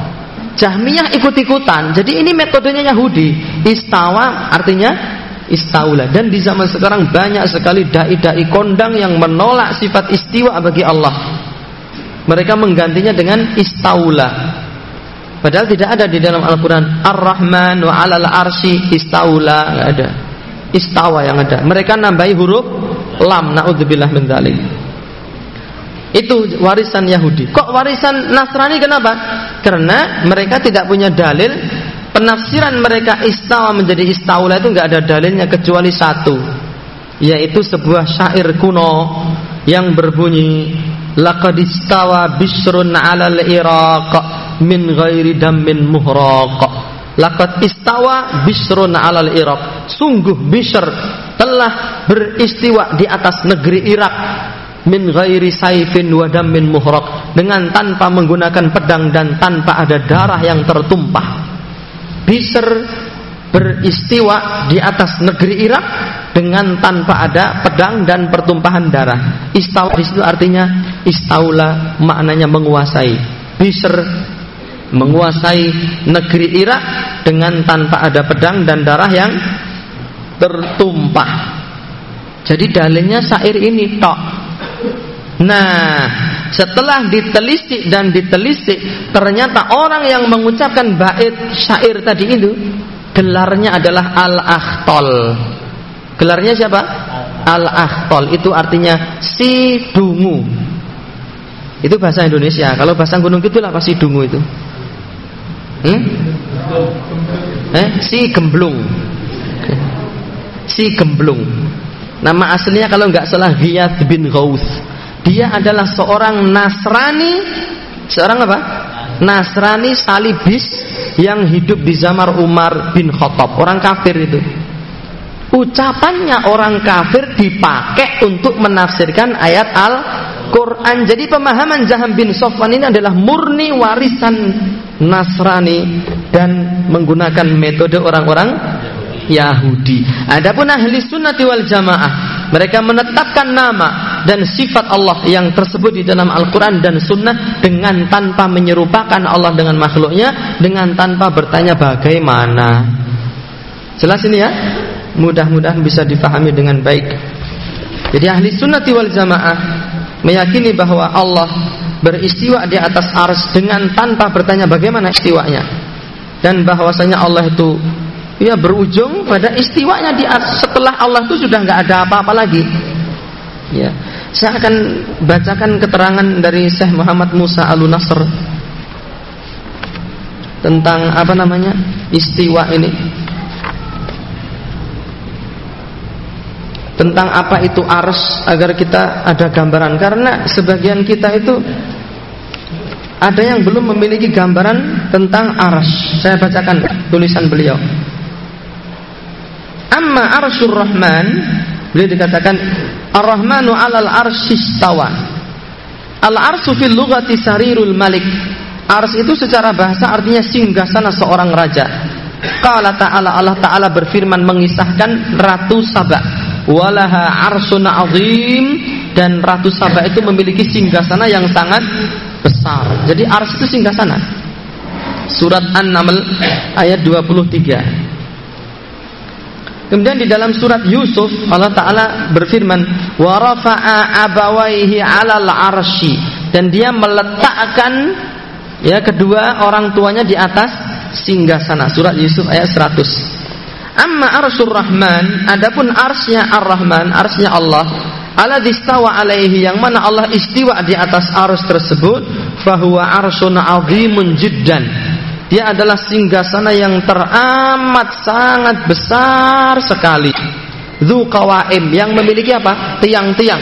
Jahmiyah ikut-ikutan. Jadi ini metodenya Yahudi. Istawa artinya istaula. Dan di zaman sekarang banyak sekali dai-dai kondang yang menolak sifat istiwa bagi Allah. Mereka menggantinya dengan istaula. Padahal tidak ada di dalam Al-Quran Ar-Rahman wa alal arsi istaula nggak ada. Istawa yang ada. Mereka nambahi huruf lam. Naudzubillah min. Itu warisan Yahudi. Kok warisan Nasrani kenapa? Karena mereka tidak punya dalil penafsiran mereka istawa menjadi istaula itu nggak ada dalilnya kecuali satu yaitu sebuah syair kuno yang berbunyi laqad istawa bisrun 'alal iraq min ghairi dammin muhraq. Laqad istawa bisrun 'alal iraq. Sungguh bisr telah beristiwa di atas negeri Irak min ghairi saifin wa dammin muhraq dengan tanpa menggunakan pedang dan tanpa ada darah yang tertumpah. Bisr beristiwa di atas negeri Irak dengan tanpa ada pedang dan pertumpahan darah. Istawa di situ artinya istaula maknanya menguasai. Bisr menguasai negeri Irak dengan tanpa ada pedang dan darah yang tertumpah. Jadi dalilnya syair ini tok. Nah, setelah ditelisik dan ditelisik, ternyata orang yang mengucapkan bait syair tadi itu gelarnya adalah Al-Akhtol. Gelarnya siapa? Al-Akhtol. Itu artinya si dungu. Itu bahasa Indonesia. Kalau bahasa Gunung Kidul apa si dungu itu? Hmm? Eh, si gemblung. Si gemblung. Nama aslinya kalau nggak salah Ghiyath bin Ghaus. Dia adalah seorang Nasrani, seorang apa? Nasrani salibis yang hidup di zaman Umar bin Khattab, orang kafir itu. Ucapannya orang kafir dipakai untuk menafsirkan ayat Al-Quran. Jadi pemahaman Jaham bin Sofwan ini adalah murni warisan Nasrani dan menggunakan metode orang-orang Yahudi. Adapun ahli sunnati wal jamaah, mereka menetapkan nama dan sifat Allah yang tersebut di dalam Al-Quran dan Sunnah dengan tanpa menyerupakan Allah dengan makhluknya dengan tanpa bertanya bagaimana jelas ini ya mudah-mudahan bisa difahami dengan baik jadi ahli sunnati wal jamaah meyakini bahwa Allah beristiwa di atas ars dengan tanpa bertanya bagaimana istiwanya. Dan bahwasanya Allah itu ya berujung pada istiwanya di ars. Setelah Allah itu sudah nggak ada apa-apa lagi. Ya. Saya akan bacakan keterangan dari Syekh Muhammad Musa Al-Nasr tentang apa namanya istiwa ini. Tentang apa itu ars agar kita ada gambaran karena sebagian kita itu ada yang belum memiliki gambaran tentang ars. Saya bacakan tulisan beliau. Amma arsyur rahman Beliau dikatakan Ar-Rahmanu 'alal arsyistawa. Al-arsy fil lughati sarirul malik. Ars itu secara bahasa artinya singgasana seorang raja. Qala ta'ala Allah ta'ala berfirman mengisahkan Ratu Saba. Walaha arsun azim dan Ratu Saba itu memiliki singgasana yang sangat besar. Jadi ars itu singgasana. Surat An-Naml ayat 23. Kemudian di dalam surat Yusuf Allah Taala berfirman, "Wa rafa'a abawaihi 'alal arsy" dan dia meletakkan ya kedua orang tuanya di atas singgasana. Surat Yusuf ayat 100. Amma arsyur rahman, adapun arsnya ar-rahman, arsnya Allah, ala distawa alaihi yang mana Allah istiwa di atas ars tersebut, fahuwa arsyun azimun jiddan dia adalah singgasana yang teramat sangat besar sekali. Dzuqawaim yang memiliki apa? Tiang-tiang.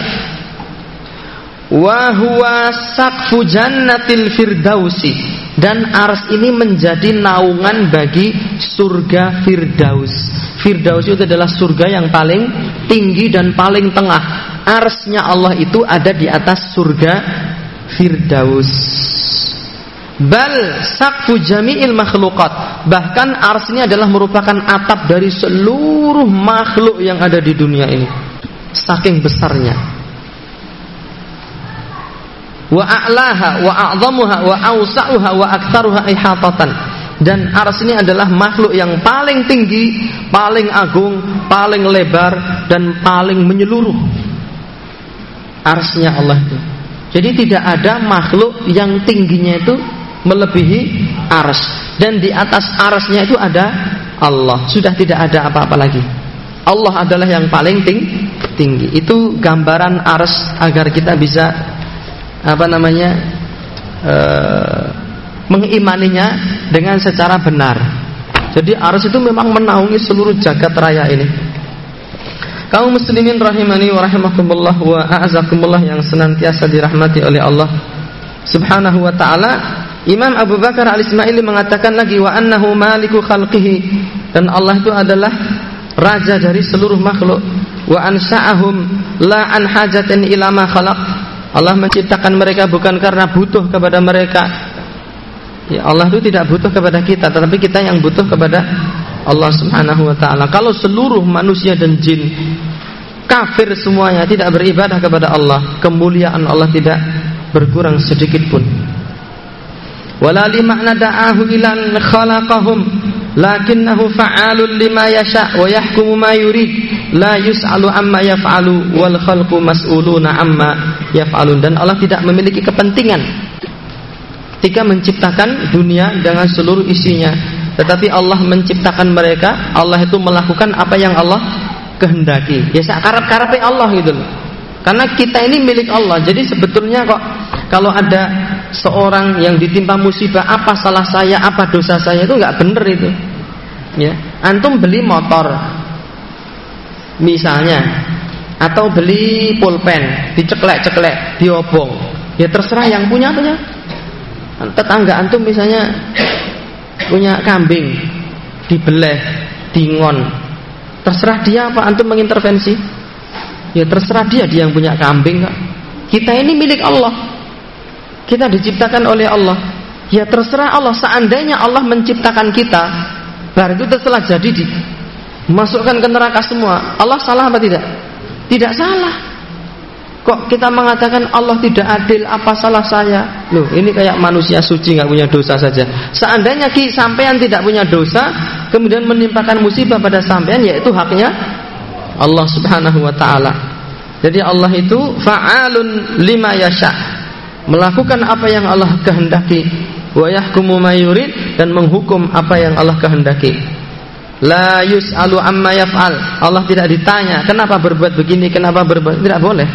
Wa huwa saqfu jannatil firdausi dan ars ini menjadi naungan bagi surga firdaus. Firdaus itu adalah surga yang paling tinggi dan paling tengah. Arsnya Allah itu ada di atas surga firdaus. Bal sakfu jami'il makhlukat. Bahkan ars ini adalah merupakan atap dari seluruh makhluk yang ada di dunia ini. Saking besarnya. Wa a'laha wa a'zamuha wa awsa'uha wa aktsaruha ihatatan. Dan ars ini adalah makhluk yang paling tinggi, paling agung, paling lebar dan paling menyeluruh. Arsnya Allah itu. Jadi tidak ada makhluk yang tingginya itu melebihi ars dan di atas arsnya itu ada Allah sudah tidak ada apa-apa lagi Allah adalah yang paling ting tinggi itu gambaran ars agar kita bisa apa namanya uh, mengimaninya dengan secara benar. Jadi ars itu memang menaungi seluruh jagat raya ini. Kaum muslimin rahimani wa rahimakumullah wa a'azakumullah yang senantiasa dirahmati oleh Allah Subhanahu wa taala, Imam Abu Bakar Al-Ismaili mengatakan lagi wa annahu maliku khalqihi. Dan Allah itu adalah raja dari seluruh makhluk. Wa ansha'ahum la an hajatin ila ma khalaq Allah menciptakan mereka bukan karena butuh kepada mereka ya Allah itu tidak butuh kepada kita tetapi kita yang butuh kepada Allah Subhanahu wa taala. Kalau seluruh manusia dan jin kafir semuanya tidak beribadah kepada Allah, kemuliaan Allah tidak berkurang sedikit pun. Wala li ma'na da'ahu ilan khalaqahum lakinnahu fa'alun lima yasha wa yahkumu ma yurid la yus'alu amma yaf'alu wal khalqu mas'uluna amma yaf'alun dan Allah tidak memiliki kepentingan ketika menciptakan dunia dengan seluruh isinya tetapi Allah menciptakan mereka, Allah itu melakukan apa yang Allah kehendaki. Ya sakarap-karapnya Allah gitu loh. Karena kita ini milik Allah. Jadi sebetulnya kok kalau ada seorang yang ditimpa musibah, apa salah saya, apa dosa saya itu nggak bener itu. Ya, antum beli motor, misalnya, atau beli pulpen, diceklek-ceklek, diobong, ya terserah yang punya punya. Tetangga antum misalnya punya kambing dibeleh, dingon. Terserah dia apa antum mengintervensi? Ya terserah dia dia yang punya kambing kak. Kita ini milik Allah. Kita diciptakan oleh Allah. Ya terserah Allah. Seandainya Allah menciptakan kita, baru itu terserah jadi di masukkan ke neraka semua. Allah salah apa tidak? Tidak salah. Kok kita mengatakan Allah tidak adil? Apa salah saya? Loh, ini kayak manusia suci nggak punya dosa saja. Seandainya ki sampean tidak punya dosa, kemudian menimpakan musibah pada sampean, yaitu haknya Allah Subhanahu wa taala. Jadi Allah itu fa'alun lima yasha. Melakukan apa yang Allah kehendaki. Wa yahkumu mayurid dan menghukum apa yang Allah kehendaki. La yus'alu amma yaf'al. Allah tidak ditanya, kenapa berbuat begini, kenapa berbuat tidak boleh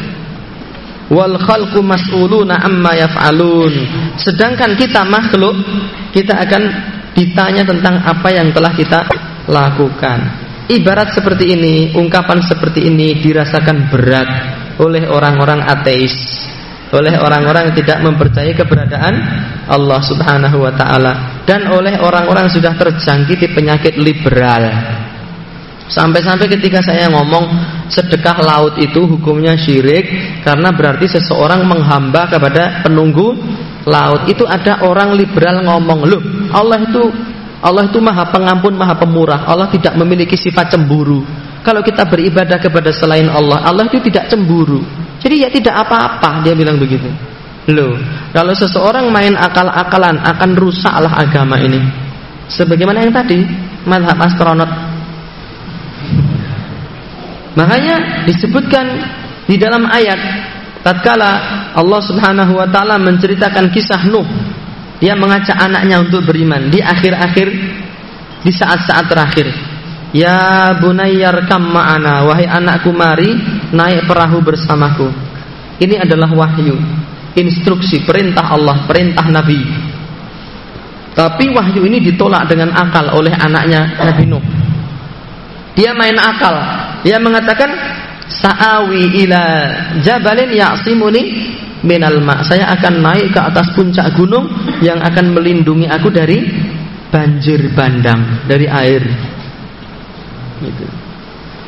wal khalqu mas'uluna amma yaf'alun. Sedangkan kita makhluk, kita akan ditanya tentang apa yang telah kita lakukan. Ibarat seperti ini, ungkapan seperti ini dirasakan berat oleh orang-orang ateis, oleh orang-orang tidak mempercayai keberadaan Allah Subhanahu wa taala dan oleh orang-orang sudah terjangkiti penyakit liberal. Sampai-sampai ketika saya ngomong sedekah laut itu hukumnya syirik karena berarti seseorang menghamba kepada penunggu laut. Itu ada orang liberal ngomong, "Loh, Allah itu Allah itu Maha Pengampun, Maha Pemurah. Allah tidak memiliki sifat cemburu. Kalau kita beribadah kepada selain Allah, Allah itu tidak cemburu. Jadi ya tidak apa-apa." Dia bilang begitu. Loh, kalau seseorang main akal-akalan akan rusaklah agama ini. Sebagaimana yang tadi, madhab astronot Makanya disebutkan di dalam ayat tatkala Allah Subhanahu wa taala menceritakan kisah Nuh dia mengajak anaknya untuk beriman di akhir-akhir di saat-saat terakhir Ya bunayyar kam ma'ana wahai anakku mari naik perahu bersamaku ini adalah wahyu instruksi perintah Allah perintah Nabi tapi wahyu ini ditolak dengan akal oleh anaknya Nabi Nuh dia main akal. Dia mengatakan sa'awi ila jabalin ya'simuni minal ma. Saya akan naik ke atas puncak gunung yang akan melindungi aku dari banjir bandang, dari air. Gitu.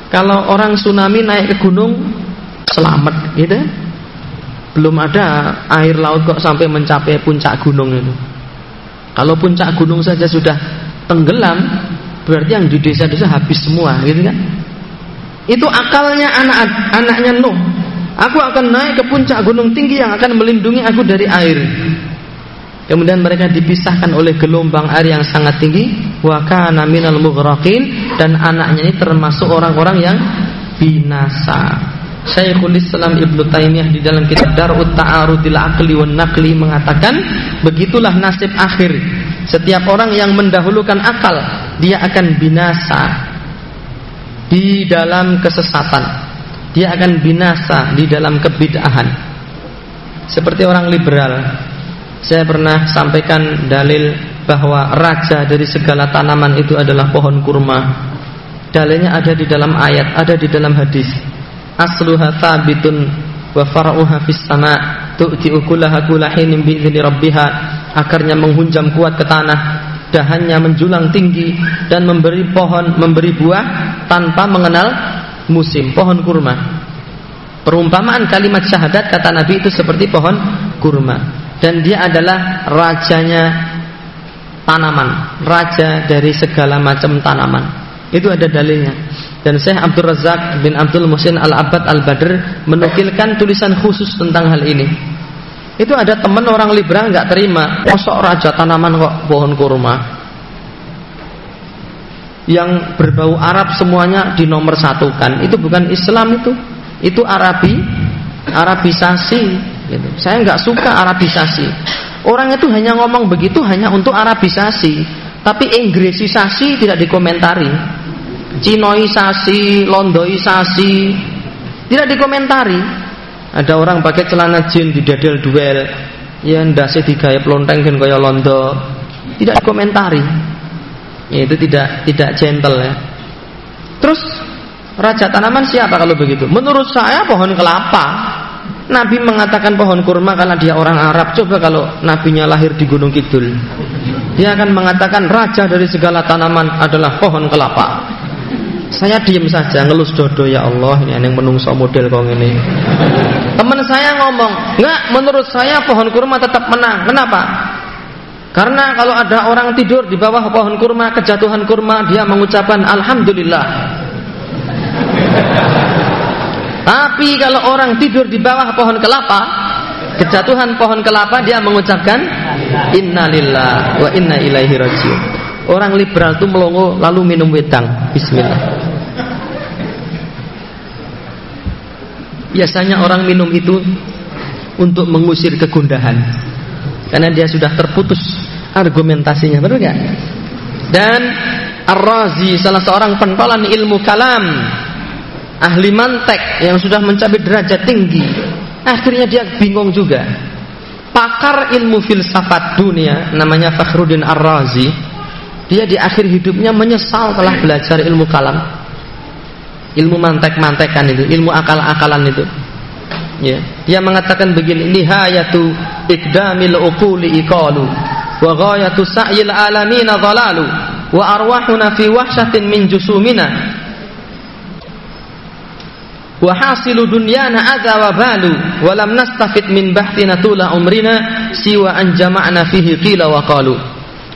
Kalau orang tsunami naik ke gunung selamat gitu. Belum ada air laut kok sampai mencapai puncak gunung itu. Kalau puncak gunung saja sudah tenggelam, berarti yang di desa-desa habis semua gitu kan itu akalnya anak anaknya Nuh aku akan naik ke puncak gunung tinggi yang akan melindungi aku dari air kemudian mereka dipisahkan oleh gelombang air yang sangat tinggi wa kana minal mughraqin dan anaknya ini termasuk orang-orang yang binasa Syekhul Islam Ibnu Taimiyah di dalam kitab Darut Ta'arudil Aqli wan Naqli mengatakan begitulah nasib akhir setiap orang yang mendahulukan akal, dia akan binasa di dalam kesesatan. Dia akan binasa di dalam kebid'ahan. Seperti orang liberal. Saya pernah sampaikan dalil bahwa raja dari segala tanaman itu adalah pohon kurma. Dalilnya ada di dalam ayat, ada di dalam hadis. Asluha thabitun wa far'uha fis sama. Tu'ti ukulaha kulahinin bi'izni rabbiha. Akarnya menghunjam kuat ke tanah. Dahannya menjulang tinggi dan memberi pohon memberi buah tanpa mengenal musim pohon kurma. Perumpamaan kalimat syahadat kata Nabi itu seperti pohon kurma dan dia adalah rajanya tanaman raja dari segala macam tanaman itu ada dalilnya dan Syekh Abdul Razak bin Abdul Muhsin Al-Abad Al-Badr menukilkan tulisan khusus tentang hal ini. Itu ada teman orang liberal nggak terima, kosok raja tanaman kok pohon kurma. Yang berbau Arab semuanya di nomor satu kan, itu bukan Islam itu, itu Arabi, Arabisasi. Gitu. Saya nggak suka Arabisasi. Orang itu hanya ngomong begitu hanya untuk Arabisasi, tapi Inggrisisasi tidak dikomentari. Cinoisasi, Londoisasi tidak dikomentari. Ada orang pakai celana jin di dedel duel, ya ndase digawe plonteng kan kaya londo. Tidak dikomentari. Ya, itu tidak tidak gentle ya. Terus raja tanaman siapa kalau begitu? Menurut saya pohon kelapa. Nabi mengatakan pohon kurma karena dia orang Arab. Coba kalau nabinya lahir di Gunung Kidul. Dia akan mengatakan raja dari segala tanaman adalah pohon kelapa. Saya diam saja ngelus dodo ya Allah ini yang menungso model kong ini. Teman saya ngomong, enggak menurut saya pohon kurma tetap menang. Kenapa? Karena kalau ada orang tidur di bawah pohon kurma kejatuhan kurma dia mengucapkan alhamdulillah. Tapi kalau orang tidur di bawah pohon kelapa kejatuhan pohon kelapa dia mengucapkan innalillah wa inna ilaihi rajiun. Orang liberal itu melongo lalu minum wedang. Bismillah. Biasanya orang minum itu untuk mengusir kegundahan. Karena dia sudah terputus argumentasinya, benar nggak? Dan Ar-Razi salah seorang pentolan ilmu kalam, ahli mantek yang sudah mencapai derajat tinggi, akhirnya dia bingung juga. Pakar ilmu filsafat dunia namanya Fakhruddin Ar-Razi dia di akhir hidupnya menyesal telah belajar ilmu kalam. Ilmu mantek-mantekan itu, ilmu akal-akalan itu. Ya. Dia mengatakan begini, nihayatu ikdamil uquli iqalu wa ghayatu sa'yil alamina dhalalu wa arwahuna fi wahsyatin min jusumina wa hasilu dunyana adza wa balu wa lam nastafid min bahtina tula umrina siwa an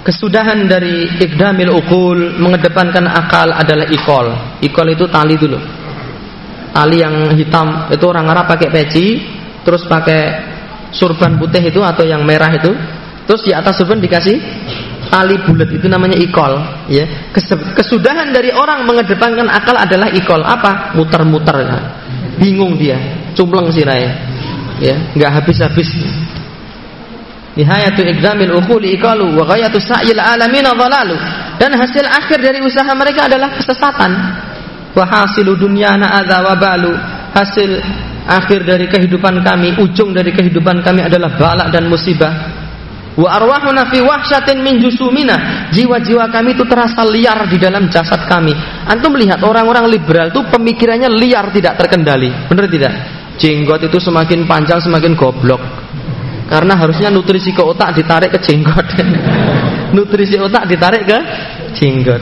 Kesudahan dari ikdamil ukul mengedepankan akal adalah ikol. Ikol itu tali dulu. Tali yang hitam itu orang Arab pakai peci, terus pakai surban putih itu atau yang merah itu, terus di atas surban dikasih tali bulat itu namanya ikol. Ya. Kesudahan dari orang mengedepankan akal adalah ikol. Apa? Muter-muter. Bingung dia, cumpleng siraya. Ya, nggak habis-habis. Nihayatu ikdamil ukhuli ikalu wa ghayatu sa'yil alamina dhalalu. Dan hasil akhir dari usaha mereka adalah kesesatan. Wa hasilu dunyana adza wa. Hasil akhir dari kehidupan kami, ujung dari kehidupan kami adalah balak dan musibah. Wa arwahuna fi wahsyatin min jusumina. Jiwa-jiwa kami itu terasa liar di dalam jasad kami. Antum melihat orang-orang liberal itu pemikirannya liar tidak terkendali. Benar tidak? Jenggot itu semakin panjang semakin goblok karena harusnya nutrisi ke otak ditarik ke jenggot. nutrisi otak ditarik ke jenggot.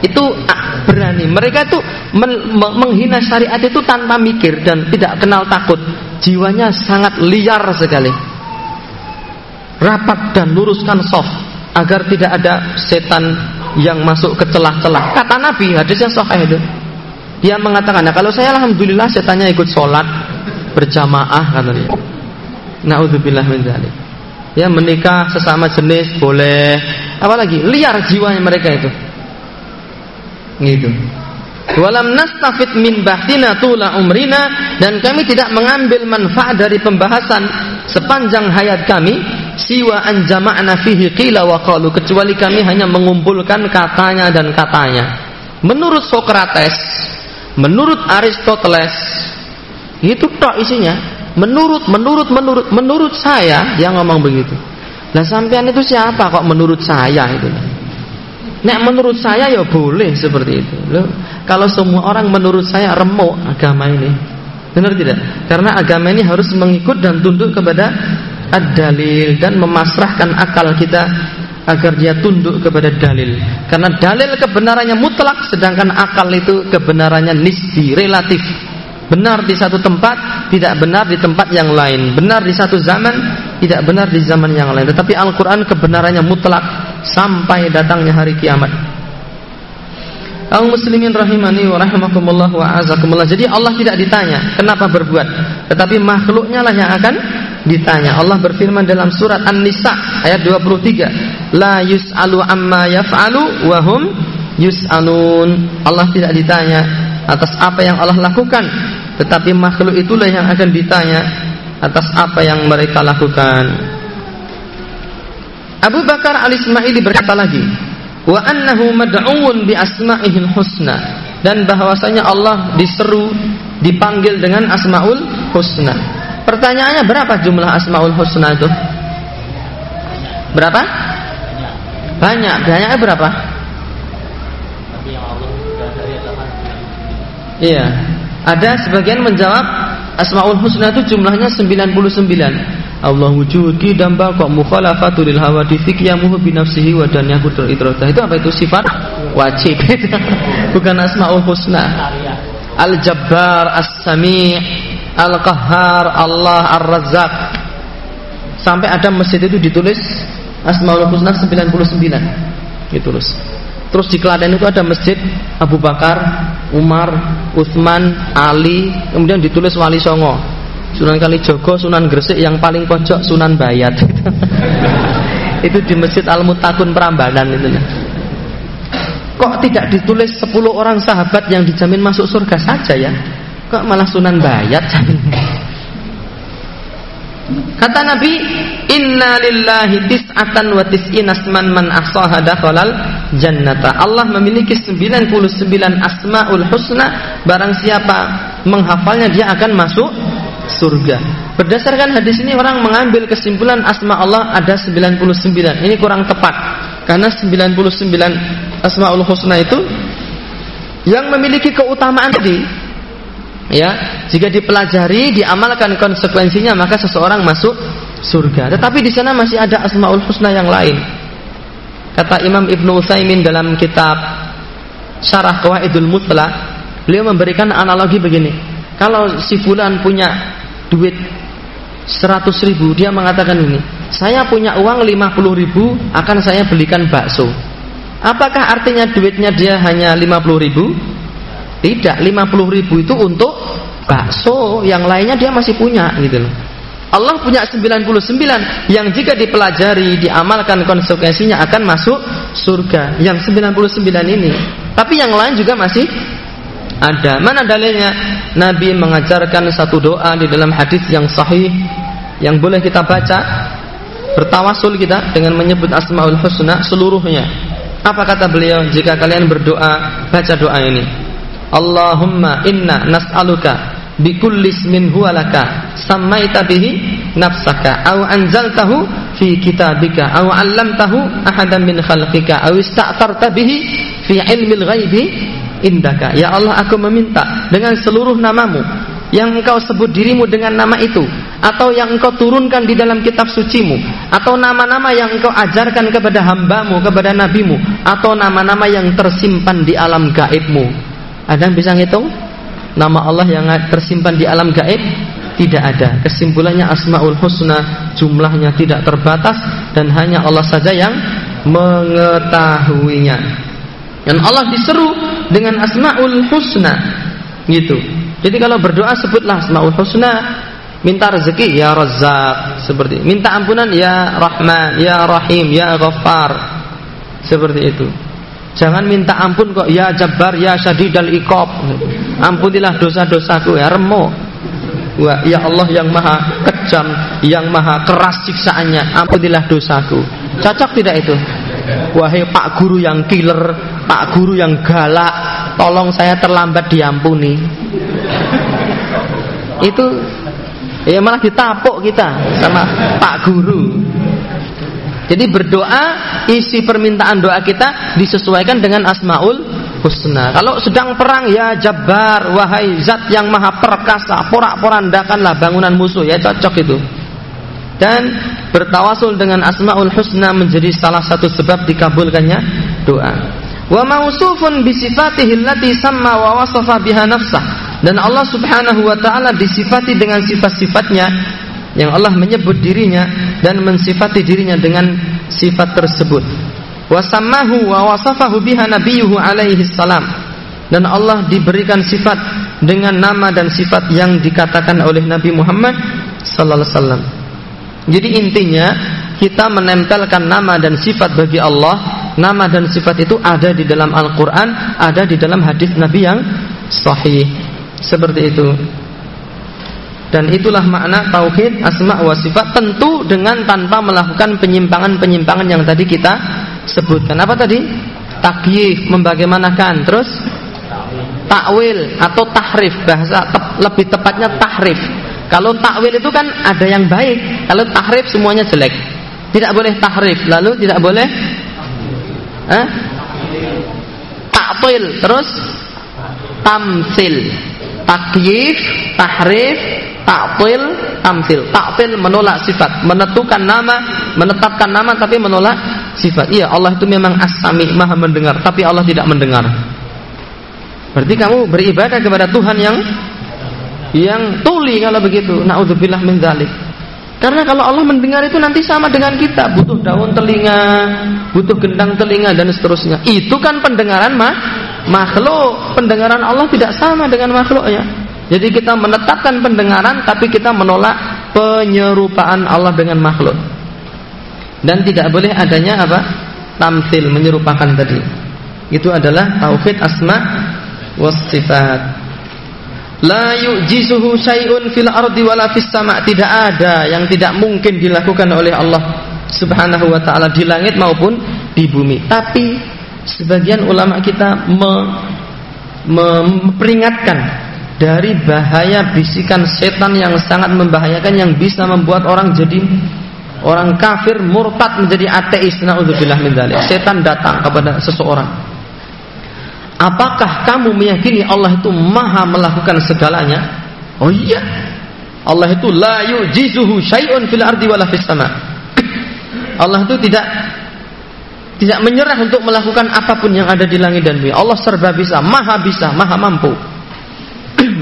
Itu ah, berani. Mereka itu men menghina syariat itu tanpa mikir dan tidak kenal takut. Jiwanya sangat liar sekali. Rapat dan luruskan soft agar tidak ada setan yang masuk ke celah-celah. Kata Nabi, hadisnya sahih itu. Dia mengatakan, nah, kalau saya alhamdulillah setannya ikut sholat berjamaah kata dia. Naudzubillah min dzalik. Ya menikah sesama jenis boleh. Apalagi liar jiwanya mereka itu. Gitu. Walam nastafid min bahtina tula umrina dan kami tidak mengambil manfaat dari pembahasan sepanjang hayat kami siwa an jama'na fihi qila wa qalu kecuali kami hanya mengumpulkan katanya dan katanya. Menurut Socrates, menurut Aristoteles, itu tok isinya. Menurut, menurut, menurut, menurut saya dia ngomong begitu. Lah sampean itu siapa kok menurut saya itu? Nek menurut saya ya boleh seperti itu. Loh, kalau semua orang menurut saya remuk agama ini. Benar tidak? Karena agama ini harus mengikut dan tunduk kepada ad-dalil dan memasrahkan akal kita agar dia tunduk kepada dalil. Karena dalil kebenarannya mutlak sedangkan akal itu kebenarannya nisbi, relatif. Benar di satu tempat, tidak benar di tempat yang lain. Benar di satu zaman, tidak benar di zaman yang lain. Tetapi Al-Qur'an kebenarannya mutlak sampai datangnya hari kiamat. Kaum muslimin rahimani wa rahimakumullah wa azakumullah. Jadi Allah tidak ditanya kenapa berbuat, tetapi makhluknya lah yang akan ditanya. Allah berfirman dalam surat An-Nisa ayat 23, "La yus'alu amma yaf'alu wa hum yus'alun." Allah tidak ditanya atas apa yang Allah lakukan, tetapi makhluk itulah yang akan ditanya atas apa yang mereka lakukan. Abu Bakar al-Ismaili berkata lagi, wa annahu mad'un bi asma'ihil husna dan bahwasanya Allah diseru dipanggil dengan asmaul husna. Pertanyaannya berapa jumlah asmaul husna itu? Berapa? Banyak. Banyaknya berapa? Iya. Ada sebagian menjawab Asmaul Husna itu jumlahnya 99. Allah wujudi dan kok mukhalafatul lil hawadi fikyamuhu bi nafsihi wa dan yakutul idradah. Itu apa itu sifat wajib. Bukan Asmaul Husna. Al-Jabbar, As-Sami', Al-Qahhar, Allah, Ar-Razzaq. Sampai ada masjid itu ditulis Asmaul Husna 99. Ditulis. Terus di Klaten itu ada masjid Abu Bakar, Umar, Utsman, Ali, kemudian ditulis Wali Songo. Sunan Kalijogo, Sunan Gresik yang paling pojok Sunan Bayat. itu di Masjid Al Mutakun Prambanan itu. Kok tidak ditulis 10 orang sahabat yang dijamin masuk surga saja ya? Kok malah Sunan Bayat? Kata Nabi, Inna lillahi tis'atan wa tis'in asman man ahsaha dakhalal jannata. Allah memiliki 99 asmaul husna, barang siapa menghafalnya dia akan masuk surga. Berdasarkan hadis ini orang mengambil kesimpulan asma Allah ada 99. Ini kurang tepat. Karena 99 asmaul husna itu yang memiliki keutamaan tadi ya jika dipelajari diamalkan konsekuensinya maka seseorang masuk surga. Tetapi di sana masih ada asmaul husna yang lain. Kata Imam Ibnu Utsaimin dalam kitab Syarah Qawaidul Mutla beliau memberikan analogi begini. Kalau si fulan punya duit 100 ribu dia mengatakan ini saya punya uang 50 ribu akan saya belikan bakso. Apakah artinya duitnya dia hanya 50 ribu tidak, 50 ribu itu untuk bakso, yang lainnya dia masih punya gitu loh. Allah punya 99 yang jika dipelajari, diamalkan konsekuensinya akan masuk surga. Yang 99 ini. Tapi yang lain juga masih ada. Mana dalilnya? Nabi mengajarkan satu doa di dalam hadis yang sahih yang boleh kita baca bertawasul kita dengan menyebut asmaul husna seluruhnya. Apa kata beliau? Jika kalian berdoa, baca doa ini. Allahumma inna nas'aluka bikulli ismin huwa laka sammaita bihi nafsaka aw anzaltahu fi kitabika aw 'allamtahu ahadan min khalqika aw ista'tarta bihi fi ilmil ghaibi indaka. Ya Allah aku meminta dengan seluruh namamu yang engkau sebut dirimu dengan nama itu atau yang engkau turunkan di dalam kitab sucimu atau nama-nama yang engkau ajarkan kepada hambamu kepada nabimu atau nama-nama yang tersimpan di alam gaibmu ada yang bisa ngitung? Nama Allah yang tersimpan di alam gaib? Tidak ada. Kesimpulannya Asmaul Husna jumlahnya tidak terbatas dan hanya Allah saja yang mengetahuinya. Dan Allah diseru dengan Asmaul Husna. Gitu. Jadi kalau berdoa sebutlah Asmaul Husna minta rezeki ya Razzaq seperti minta ampunan ya Rahman ya Rahim ya Ghaffar seperti itu Jangan minta ampun kok ya Jabbar ya Syadidal Iqab. Ampunilah dosa-dosaku ya remo. Wah, ya Allah yang maha kejam, yang maha keras siksaannya, ampunilah dosaku. Cocok tidak itu? Wahai Pak Guru yang killer, Pak Guru yang galak, tolong saya terlambat diampuni. Itu ya malah ditapuk kita sama Pak Guru. Jadi berdoa isi permintaan doa kita disesuaikan dengan asmaul husna. Kalau sedang perang ya Jabbar, wahai zat yang maha perkasa, porak-porandakanlah bangunan musuh ya cocok itu. Dan bertawasul dengan asmaul husna menjadi salah satu sebab dikabulkannya doa. Wa mausufun bi sifatihi allati samma wa wasafa biha nafsah. Dan Allah Subhanahu wa taala disifati dengan sifat-sifatnya yang Allah menyebut dirinya dan mensifati dirinya dengan sifat tersebut. Wasamahu wa wasafahu biha nabiyuhu alaihi salam. Dan Allah diberikan sifat dengan nama dan sifat yang dikatakan oleh Nabi Muhammad sallallahu alaihi wasallam. Jadi intinya kita menempelkan nama dan sifat bagi Allah, nama dan sifat itu ada di dalam Al-Qur'an, ada di dalam hadis Nabi yang sahih. Seperti itu. Dan itulah makna tauhid asma wa sifat tentu dengan tanpa melakukan penyimpangan-penyimpangan yang tadi kita sebutkan. Apa tadi? Takyif, membagaimanakan. Terus takwil atau tahrif bahasa tep, lebih tepatnya tahrif. Kalau takwil itu kan ada yang baik, kalau tahrif semuanya jelek. Tidak boleh tahrif, lalu tidak boleh eh? takwil, terus tamsil. Takyif, tahrif, Ta'til, tamsil. Ta'til menolak sifat, menentukan nama, menetapkan nama tapi menolak sifat. Iya, Allah itu memang as-sami, Maha mendengar, tapi Allah tidak mendengar. Berarti kamu beribadah kepada Tuhan yang yang tuli kalau begitu. Nauzubillah min dzalik. Karena kalau Allah mendengar itu nanti sama dengan kita, butuh daun telinga, butuh gendang telinga dan seterusnya. Itu kan pendengaran mah makhluk. Pendengaran Allah tidak sama dengan makhluknya. Jadi kita menetapkan pendengaran tapi kita menolak penyerupaan Allah dengan makhluk. Dan tidak boleh adanya apa? Tamsil menyerupakan tadi. Itu adalah tauhid asma was sifat. La yu'jizuhu syai'un fil ardi wala fis sama' tidak ada yang tidak mungkin dilakukan oleh Allah Subhanahu wa taala di langit maupun di bumi. Tapi sebagian ulama kita me, memperingatkan dari bahaya bisikan setan yang sangat membahayakan yang bisa membuat orang jadi orang kafir murtad menjadi ateis. Naudzubillah min dzalik. Setan datang kepada seseorang. Apakah kamu meyakini Allah itu maha melakukan segalanya? Oh iya. Allah itu la yujizuhu syai'un fil ardi wala fis sama. Allah itu tidak tidak menyerah untuk melakukan apa pun yang ada di langit dan bumi. Allah serba bisa maha bisa maha mampu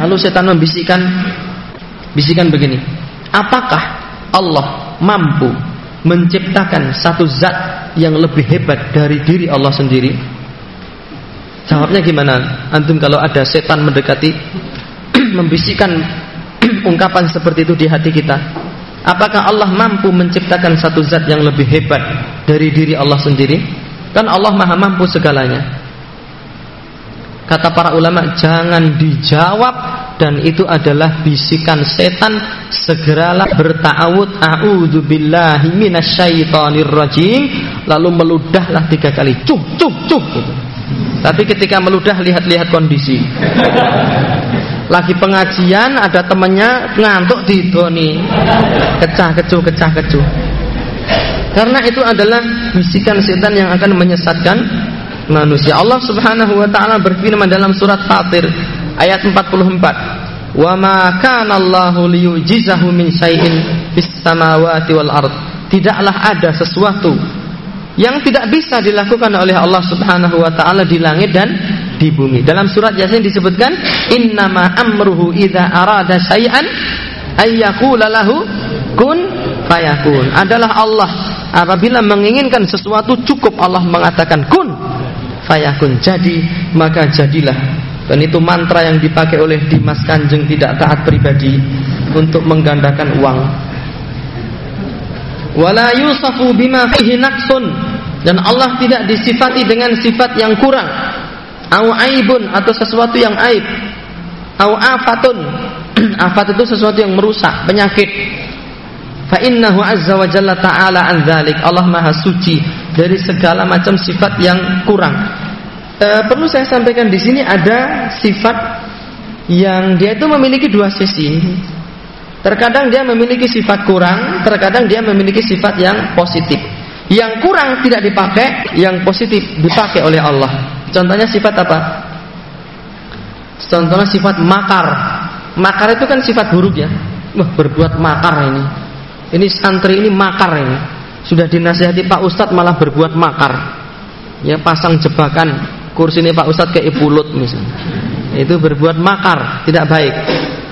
Lalu setan membisikkan bisikan begini. Apakah Allah mampu menciptakan satu zat yang lebih hebat dari diri Allah sendiri? Jawabnya gimana? Antum kalau ada setan mendekati membisikkan ungkapan seperti itu di hati kita. Apakah Allah mampu menciptakan satu zat yang lebih hebat dari diri Allah sendiri? Kan Allah maha mampu segalanya. Kata para ulama jangan dijawab dan itu adalah bisikan setan. Segeralah bertawud minasyaitonir rajim lalu meludahlah tiga kali cuh cuh cuh gitu. Tapi ketika meludah lihat-lihat kondisi. Lagi pengajian ada temannya ngantuk di doni. Kecah kecuh kecah kecuh. Karena itu adalah bisikan setan yang akan menyesatkan manusia. Allah Subhanahu wa taala berfirman dalam surat Fatir ayat 44. Wa ma kana Allahu liyujizahu min syai'in fis samawati wal ard. Tidaklah ada sesuatu yang tidak bisa dilakukan oleh Allah Subhanahu wa taala di langit dan di bumi. Dalam surat Yasin disebutkan innama amruhu idza arada syai'an ayyaqula lahu kun fayakun. Adalah Allah apabila menginginkan sesuatu cukup Allah mengatakan kun fayakun. Jadi maka jadilah. Dan itu mantra yang dipakai oleh Dimas Kanjeng tidak taat pribadi untuk menggandakan uang. Wala yusafu bima fihi naqsun. Dan Allah tidak disifati dengan sifat yang kurang. Au aibun atau sesuatu yang aib. Au afatun. Afat itu sesuatu yang merusak penyakit. Fa innahu azza wa jalla ta'ala an dzalik Allah maha suci dari segala macam sifat yang kurang. E, perlu saya sampaikan di sini ada sifat yang dia itu memiliki dua sisi. Terkadang dia memiliki sifat kurang, terkadang dia memiliki sifat yang positif. Yang kurang tidak dipakai, yang positif dipakai oleh Allah. Contohnya sifat apa? Contohnya sifat makar. Makar itu kan sifat buruk ya. Wah, berbuat makar ini. Ini santri ini makar ini. Sudah dinasihati Pak Ustadz malah berbuat makar. Ya pasang jebakan kursi ini Pak Ustadz kayak ipulut misalnya. Itu berbuat makar, tidak baik.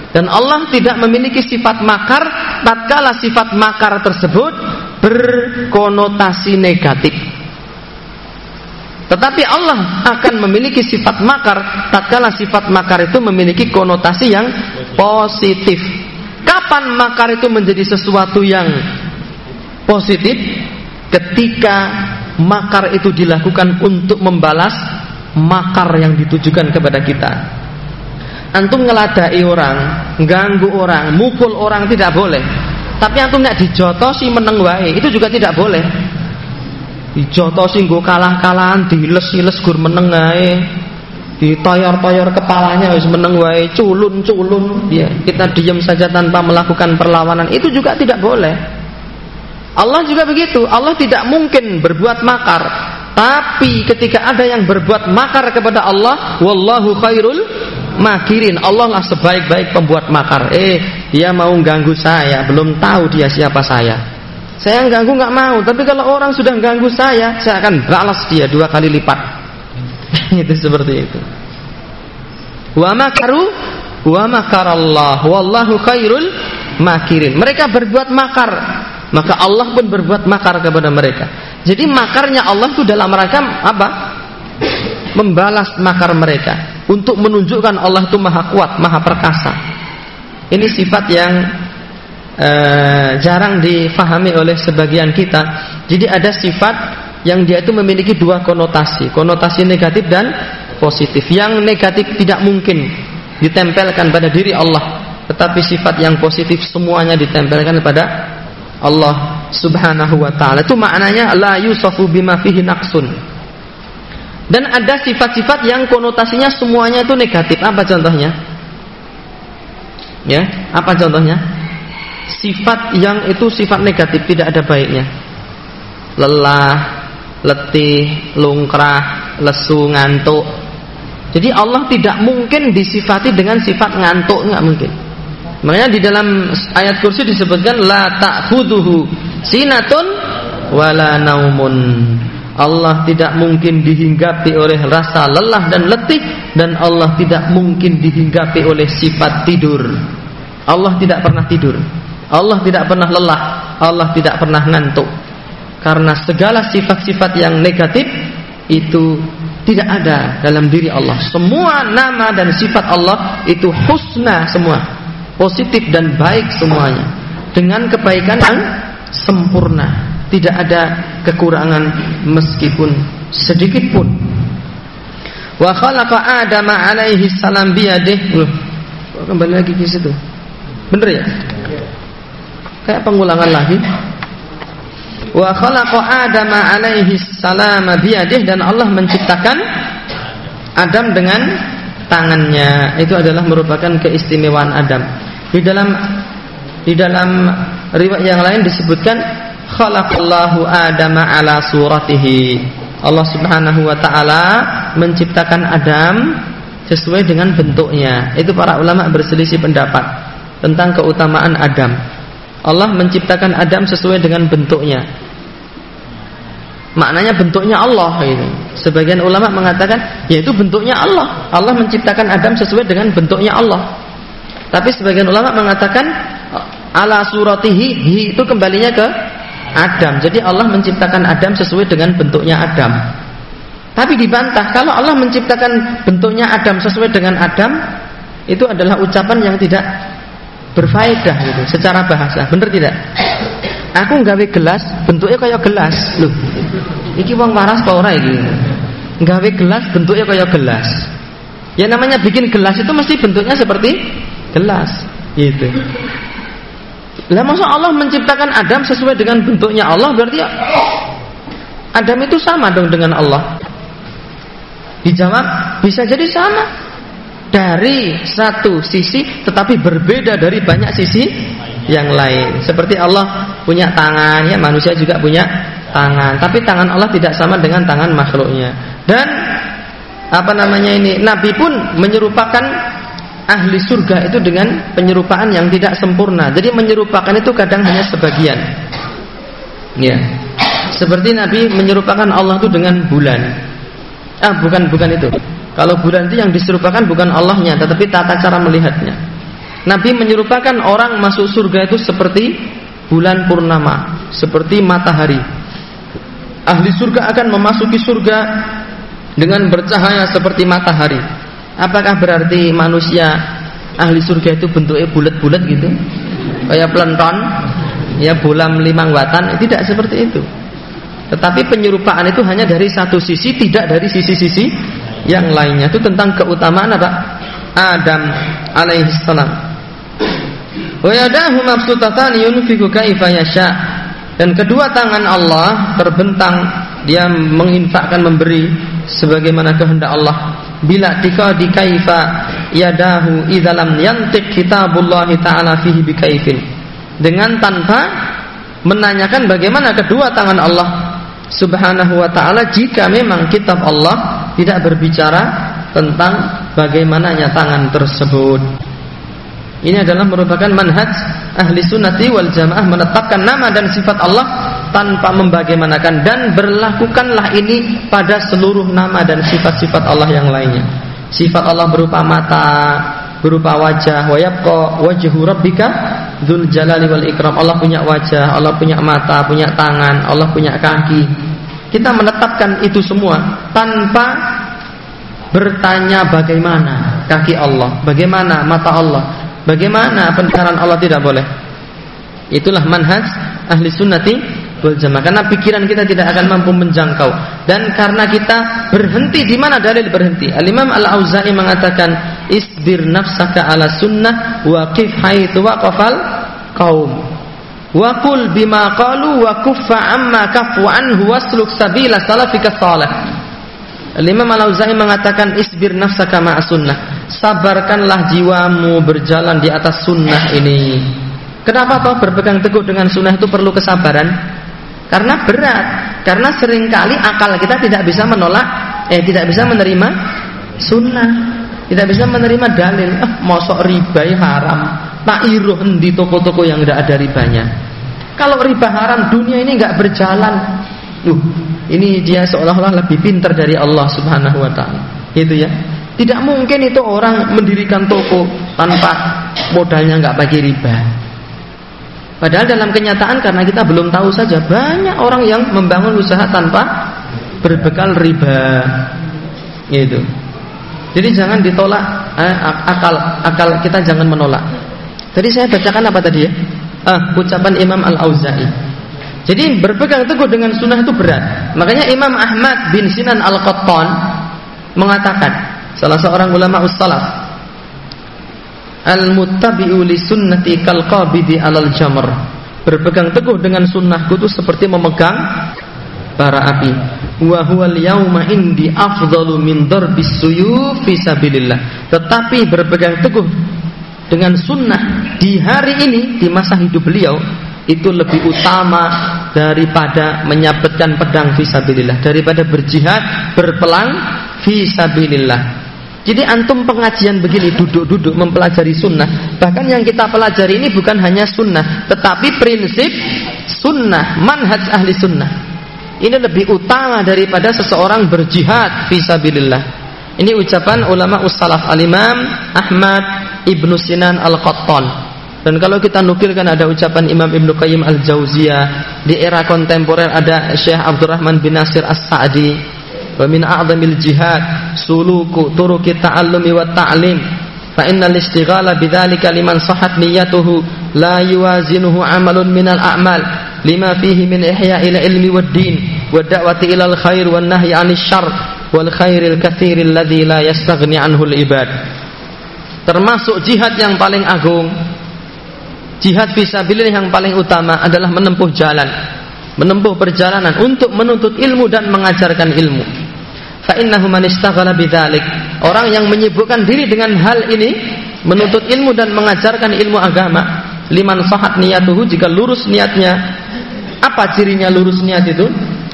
Dan Allah tidak memiliki sifat makar tatkala sifat makar tersebut berkonotasi negatif. Tetapi Allah akan memiliki sifat makar tatkala sifat makar itu memiliki konotasi yang positif. Kapan makar itu menjadi sesuatu yang positif? Ketika makar itu dilakukan untuk membalas makar yang ditujukan kepada kita. Antum ngeladai orang, ganggu orang, mukul orang tidak boleh. Tapi antum nak dijotosi meneng wae, itu juga tidak boleh. Dijotosi nggo kalah-kalahan diles-iles gur meneng ditoyor-toyor kepalanya wis meneng wae culun-culun. Ya kita diam saja tanpa melakukan perlawanan itu juga tidak boleh. Allah juga begitu. Allah tidak mungkin berbuat makar tapi ketika ada yang berbuat makar kepada Allah wallahu khairul makirin Allah lah sebaik-baik pembuat makar eh dia mau ganggu saya belum tahu dia siapa saya saya ganggu nggak mau, tapi kalau orang sudah ganggu saya, saya akan balas dia dua kali lipat. itu seperti itu. Wa makaru wa makarallah wallahu khairul makirin. Mereka berbuat makar, maka Allah pun berbuat makar kepada mereka. Jadi makarnya Allah itu dalam rangka apa? Membalas makar mereka untuk menunjukkan Allah itu maha kuat, maha perkasa. Ini sifat yang Eh, jarang difahami oleh sebagian kita. Jadi ada sifat yang dia itu memiliki dua konotasi, konotasi negatif dan positif. Yang negatif tidak mungkin ditempelkan pada diri Allah, tetapi sifat yang positif semuanya ditempelkan pada Allah Subhanahu wa taala. Itu maknanya la yusafu bima fihi naqsun. Dan ada sifat-sifat yang konotasinya semuanya itu negatif. Apa contohnya? Ya, apa contohnya? sifat yang itu sifat negatif tidak ada baiknya lelah letih lungkrah lesu ngantuk jadi Allah tidak mungkin disifati dengan sifat ngantuk nggak mungkin makanya di dalam ayat kursi disebutkan la ta'khudhuhu sinatun wala naumun. Allah tidak mungkin dihinggapi oleh rasa lelah dan letih dan Allah tidak mungkin dihinggapi oleh sifat tidur. Allah tidak pernah tidur. Allah tidak pernah lelah, Allah tidak pernah ngantuk. Karena segala sifat-sifat yang negatif itu tidak ada dalam diri Allah. Semua nama dan sifat Allah itu husna semua, positif dan baik semuanya. Dengan kebaikan yang sempurna, tidak ada kekurangan meskipun sedikit pun. Wa khalaqa Adam alaihi salam biyadih. Kembali lagi ke situ. Benar ya? Kayak pengulangan lagi. Wa khalaqa Adam alaihi salam biyadih dan Allah menciptakan Adam dengan tangannya. Itu adalah merupakan keistimewaan Adam. Di dalam di dalam riwayat yang lain disebutkan khalaqallahu Adam ala suratihi. Allah Subhanahu wa taala menciptakan Adam sesuai dengan bentuknya. Itu para ulama berselisih pendapat tentang keutamaan Adam. Allah menciptakan Adam sesuai dengan bentuknya. Maknanya bentuknya Allah ini. Sebagian ulama mengatakan yaitu bentuknya Allah. Allah menciptakan Adam sesuai dengan bentuknya Allah. Tapi sebagian ulama mengatakan ala suratihi hi itu kembalinya ke Adam. Jadi Allah menciptakan Adam sesuai dengan bentuknya Adam. Tapi dibantah kalau Allah menciptakan bentuknya Adam sesuai dengan Adam itu adalah ucapan yang tidak berfaedah gitu secara bahasa. Bener tidak? Aku nggawe gelas bentuknya kayak gelas. Loh iki wong waras apa ora iki? Nggawe gelas bentuknya kayak gelas. Ya namanya bikin gelas itu mesti bentuknya seperti gelas gitu lah masa Allah menciptakan Adam sesuai dengan bentuknya Allah berarti Adam itu sama dong dengan Allah dijawab bisa jadi sama dari satu sisi tetapi berbeda dari banyak sisi yang lain. Seperti Allah punya tangan ya, manusia juga punya tangan. Tapi tangan Allah tidak sama dengan tangan makhluknya. Dan apa namanya ini? Nabi pun menyerupakan ahli surga itu dengan penyerupaan yang tidak sempurna. Jadi menyerupakan itu kadang hanya sebagian. Ya. Seperti Nabi menyerupakan Allah itu dengan bulan. Ah, bukan bukan itu. Kalau bulan itu yang diserupakan bukan Allahnya, tetapi tata cara melihatnya. Nabi menyerupakan orang masuk surga itu seperti bulan purnama, seperti matahari. Ahli surga akan memasuki surga dengan bercahaya seperti matahari. Apakah berarti manusia ahli surga itu bentuknya bulat-bulat gitu? Kayak pelenton, ya bola limang watan, tidak seperti itu. Tetapi penyerupaan itu hanya dari satu sisi, tidak dari sisi-sisi yang lainnya. Itu tentang keutamaan apa? Adam alaihissalam. Wa yadahu mabsutatan yunfiku kaifa. Dan kedua tangan Allah terbentang dia menginfakkan memberi sebagaimana kehendak Allah bila tika kaifa yadahu idalam yantik kitabullah taala fihi bikaifin dengan tanpa menanyakan bagaimana kedua tangan Allah subhanahu wa taala jika memang kitab Allah tidak berbicara tentang bagaimananya tangan tersebut. Ini adalah merupakan manhaj ahli sunnati wal jamaah menetapkan nama dan sifat Allah tanpa membagaimanakan dan berlakukanlah ini pada seluruh nama dan sifat-sifat Allah yang lainnya. Sifat Allah berupa mata, berupa wajah, wa yabqa wajhu rabbika dzul jalali wal ikram. Allah punya wajah, Allah punya mata, punya tangan, Allah punya kaki. Kita menetapkan itu semua tanpa bertanya bagaimana kaki Allah, bagaimana mata Allah, Bagaimana pendengaran Allah tidak boleh? Itulah manhaj ahli sunnati wal jamaah. Karena pikiran kita tidak akan mampu menjangkau dan karena kita berhenti di mana dalil berhenti. Al Imam Al Auza'i mengatakan isbir nafsaka ala sunnah wa qif haitsu waqafal qaum. Wa qul bima qalu wa kuffa amma kafu anhu wasluk sabila salafika salih. Al-Imam Al-Auza'i mengatakan isbir nafsaka ma'a sunnah. Sabarkanlah jiwamu berjalan di atas sunnah ini. Kenapa toh berpegang teguh dengan sunnah itu perlu kesabaran? Karena berat. Karena sering kali akal kita tidak bisa menolak, eh tidak bisa menerima sunnah. Tidak bisa menerima dalil. Ah, mosok riba haram. Tak iruh di toko-toko yang tidak ada ribanya. Kalau riba haram dunia ini nggak berjalan. Uh, ini dia seolah-olah lebih pintar dari Allah Subhanahu wa taala. Gitu ya. Tidak mungkin itu orang mendirikan toko tanpa modalnya nggak pakai riba. Padahal dalam kenyataan karena kita belum tahu saja banyak orang yang membangun usaha tanpa berbekal riba. Gitu. Jadi jangan ditolak eh, akal akal kita jangan menolak. Tadi saya bacakan apa tadi ya? Ah, ucapan Imam Al-Auza'i. Jadi berpegang teguh dengan sunnah itu berat. Makanya Imam Ahmad bin Sinan Al-Qattan mengatakan, salah seorang ulama ussalaf, Al-muttabi'u li sunnati kal qabidi alal jamr. Berpegang teguh dengan sunnahku itu seperti memegang bara api. Wa huwal yauma indi afdalu min darbis suyuf fi sabilillah. Tetapi berpegang teguh dengan sunnah di hari ini di masa hidup beliau itu lebih utama daripada menyabetkan pedang fisabilillah daripada berjihad berpelang fisabilillah jadi antum pengajian begini duduk-duduk mempelajari sunnah. Bahkan yang kita pelajari ini bukan hanya sunnah tetapi prinsip sunnah manhaj ahli sunnah. Ini lebih utama daripada seseorang berjihad fisabilillah. Ini ucapan ulama ussalaf al-imam Ahmad Ibnu Sinan Al-Qattan. Dan kalau kita nukilkan ada ucapan Imam Ibn Qayyim Al-Jauziyah. Di era kontemporer ada Syekh Abdurrahman bin Nasir As-Sa'di wa min a'zamil jihad suluku turuki ta'allumi wa ta'lim fa innal istighala bidzalika liman sahat niyyatuhu la yuwazinuhu amalun minal a'mal lima fihi min ihya'il ilmi wad din wa da'wati ilal khair wan nahyi 'anil syarr wal khairil katsiril ladzi la yastaghni anhu al ibad termasuk jihad yang paling agung Jihad fisabilillah yang paling utama adalah menempuh jalan, menempuh perjalanan untuk menuntut ilmu dan mengajarkan ilmu. Fa innahu man istaghala bidzalik. Orang yang menyibukkan diri dengan hal ini, menuntut ilmu dan mengajarkan ilmu agama, liman sahat niyatuhu jika lurus niatnya. Apa cirinya lurus niat itu?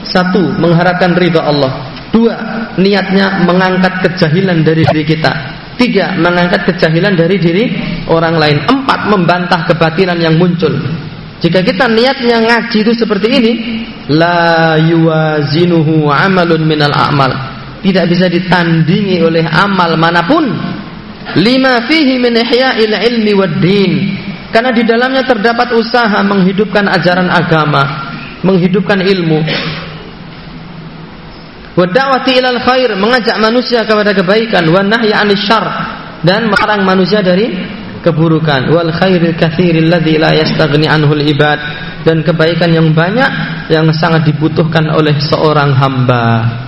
Satu, mengharapkan ridha Allah. Dua, niatnya mengangkat kejahilan dari diri kita. Tiga, mengangkat kejahilan dari diri orang lain. Empat, membantah kebatilan yang muncul. Jika kita niatnya ngaji itu seperti ini, la yuwazinuhu amalun minal a'mal. Tidak bisa ditandingi oleh amal mana pun. Lima fihi min ihya'il ilmi wad din. Karena di dalamnya terdapat usaha menghidupkan ajaran agama, menghidupkan ilmu, wa da'wati ilal khair mengajak manusia kepada kebaikan wa nahyi 'anil syarr dan melarang manusia dari keburukan wal khairil katsiril ladzi la yastaghni anhul ibad dan kebaikan yang banyak yang sangat dibutuhkan oleh seorang hamba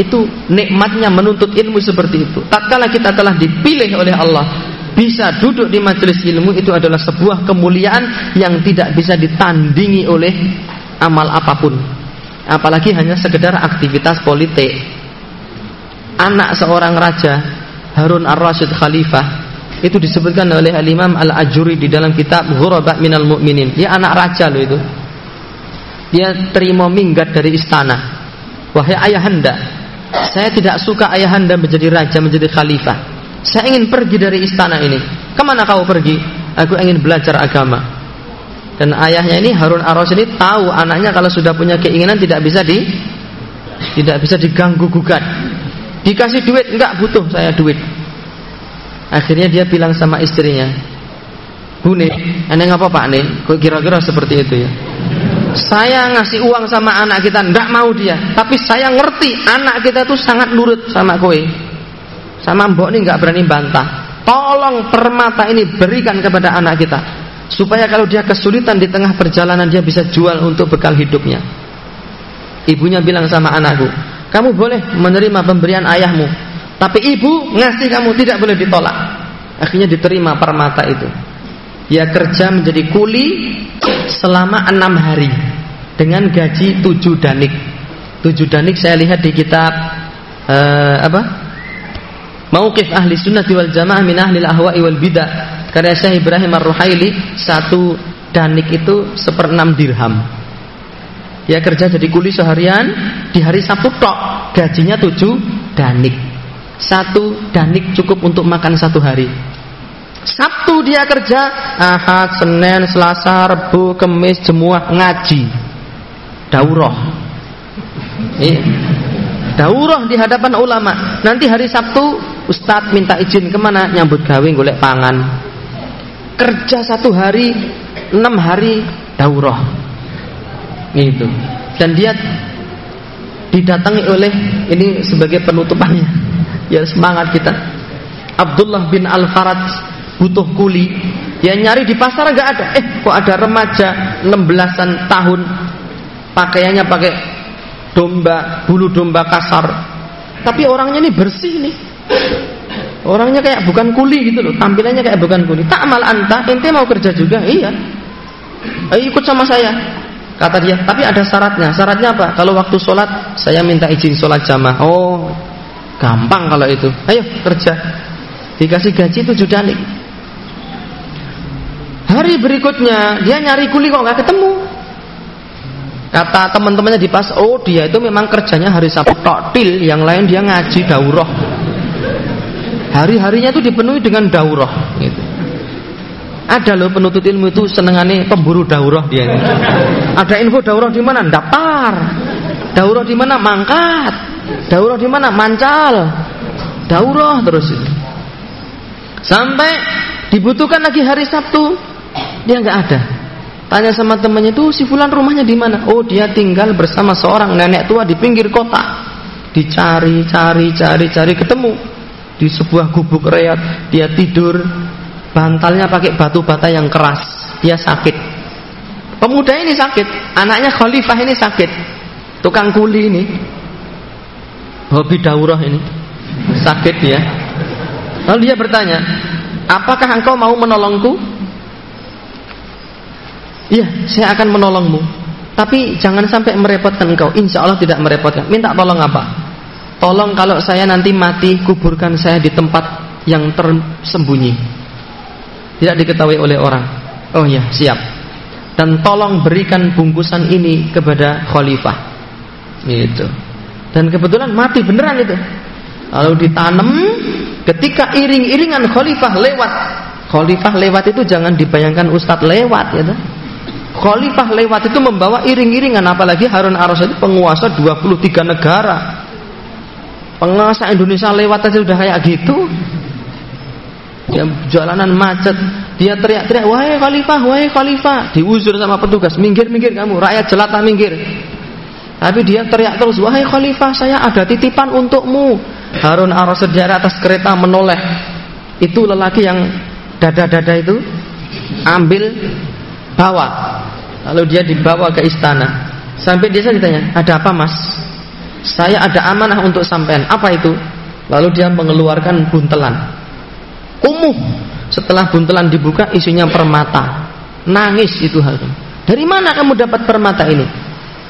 itu nikmatnya menuntut ilmu seperti itu tatkala kita telah dipilih oleh Allah bisa duduk di majelis ilmu itu adalah sebuah kemuliaan yang tidak bisa ditandingi oleh amal apa pun apalagi hanya sekedar aktivitas politik. Anak seorang raja Harun Ar-Rasyid Khalifah itu disebutkan oleh Al-Imam Al-Ajuri di dalam kitab Ghuraba Minal Mu'minin. Dia anak raja loh itu. Dia terima minggat dari istana. Wahai ayahanda, saya tidak suka ayahanda menjadi raja, menjadi khalifah. Saya ingin pergi dari istana ini. Ke mana kau pergi? Aku ingin belajar agama. Dan ayahnya ini Harun Ar-Rasyid ini tahu anaknya kalau sudah punya keinginan tidak bisa di tidak bisa diganggu gugat. Dikasih duit enggak butuh saya duit. Akhirnya dia bilang sama istrinya, "Bu nih, ngapa Pak nih? Kok kira-kira seperti itu ya?" Saya ngasih uang sama anak kita enggak mau dia, tapi saya ngerti anak kita tuh sangat nurut sama kowe. Sama mbok nih enggak berani bantah. Tolong permata ini berikan kepada anak kita supaya kalau dia kesulitan di tengah perjalanan dia bisa jual untuk bekal hidupnya. Ibunya bilang sama anakku, kamu boleh menerima pemberian ayahmu, tapi ibu ngasih kamu tidak boleh ditolak. Akhirnya diterima permata itu. Dia kerja menjadi kuli selama enam hari dengan gaji tujuh danik. Tujuh danik saya lihat di kitab uh, apa? Mauqif ahli sunnah wal jamaah min ahli ahwa'i wal bidah karya Syekh Ibrahim Ar-Ruhaili satu danik itu seperenam dirham. Dia kerja jadi kuli seharian di hari Sabtu tok gajinya tujuh danik. Satu danik cukup untuk makan satu hari. Sabtu dia kerja, Ahad, Senin, Selasa, Rebu, Kemis, Jemuah ngaji. Daurah. Iya. Daurah di hadapan ulama. Nanti hari Sabtu Ustadz minta izin ke mana? Nyambut gawe golek pangan kerja satu hari enam hari daurah itu dan dia didatangi oleh ini sebagai penutupannya ya semangat kita Abdullah bin Al Faraj butuh kuli ya nyari di pasar nggak ada eh kok ada remaja 16an tahun pakaiannya pakai domba bulu domba kasar tapi orangnya ini bersih nih Orangnya kayak bukan kuli gitu loh, tampilannya kayak bukan kuli. Tak mal anta, ente mau kerja juga? Iya. Ayo ikut sama saya. Kata dia, tapi ada syaratnya. Syaratnya apa? Kalau waktu sholat, saya minta izin sholat jamaah. Oh, gampang kalau itu. Ayo kerja. Dikasih gaji tujuh danik. Hari berikutnya dia nyari kuli kok nggak ketemu. Kata teman-temannya di pas, oh dia itu memang kerjanya hari Sabtu toktil, yang lain dia ngaji daurah. Hari-harinya itu dipenuhi dengan daurah gitu. Ada loh penuntut ilmu itu senengannya pemburu daurah dia. Ada info daurah di mana? Daftar. Daurah di mana? Mangkat. Daurah di mana? Mancal. Daurah terus. Sampai dibutuhkan lagi hari Sabtu, dia nggak ada. Tanya sama temannya itu si fulan rumahnya di mana? Oh dia tinggal bersama seorang nenek tua di pinggir kota. Dicari, cari, cari, cari ketemu. Di sebuah gubuk reot dia tidur. Bantalnya pakai batu bata yang keras. Dia sakit. Pemuda ini sakit. Anaknya khalifah ini sakit. Tukang kuli ini. Hobi daurah ini. Sakit ya. Lalu dia bertanya apakah engkau mau menolongku iya saya akan menolongmu tapi jangan sampai merepotkan engkau insya Allah tidak merepotkan minta tolong apa Tolong kalau saya nanti mati kuburkan saya di tempat yang tersembunyi. Tidak diketahui oleh orang. Oh ya, siap. Dan tolong berikan bungkusan ini kepada khalifah. Gitu. Dan kebetulan mati beneran itu. Lalu ditanam ketika iring-iringan khalifah lewat. Khalifah lewat itu jangan dibayangkan ustadz lewat ya. Khalifah lewat itu membawa iring-iringan apalagi Harun Ar-Rasyid itu penguasa 23 negara. Penguasa Indonesia lewat aja sudah kayak gitu. Ya, jalanan macet, dia teriak-teriak, "Wahai khalifah, wahai khalifah." Diusir sama petugas, "Minggir, minggir kamu, rakyat jelata minggir." Tapi dia teriak terus, "Wahai khalifah, saya ada titipan untukmu." Harun Ar-Rasyid di atas kereta menoleh. Itu lelaki yang dada-dada itu ambil bawa. Lalu dia dibawa ke istana. Sampai dia ditanya, "Ada apa, Mas?" "Saya ada amanah untuk sampean." "Apa itu?" Lalu dia mengeluarkan buntelan. Umuh. Setelah buntelan dibuka isinya permata. Nangis itu Harun. Dari mana kamu dapat permata ini?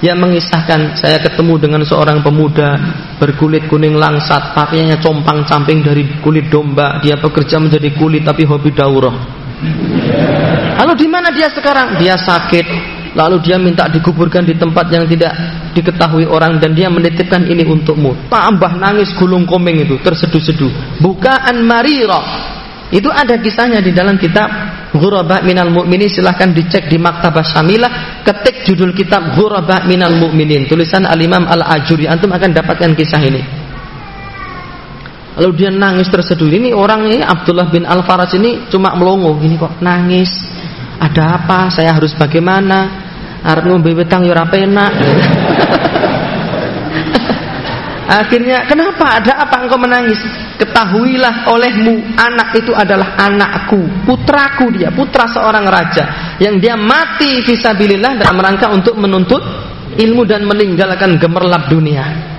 yang mengisahkan saya ketemu dengan seorang pemuda berkulit kuning langsat, pakaiannya compang camping dari kulit domba, dia bekerja menjadi kulit tapi hobi daurah. Lalu di mana dia sekarang? Dia sakit. Lalu dia minta dikuburkan di tempat yang tidak diketahui orang dan dia menitipkan ini untukmu. Tambah nangis gulung komeng itu terseduh-seduh. Bukaan marira itu ada kisahnya di dalam kitab Ghuraba Minal Mu'minin silahkan dicek di Maktabah Syamilah ketik judul kitab Ghuraba Minal Mu'minin tulisan Al-Imam Al-Ajuri antum akan dapatkan kisah ini lalu dia nangis terseduh ini orang ini Abdullah bin Al-Faraj ini cuma melongo ini kok nangis ada apa saya harus bagaimana arep ngombe wetang ya ora penak Akhirnya, kenapa? Ada apa engkau menangis? Ketahuilah olehmu, anak itu adalah anakku, putraku dia, putra seorang raja yang dia mati visabilillah dalam rangka untuk menuntut ilmu dan meninggalkan gemerlap dunia.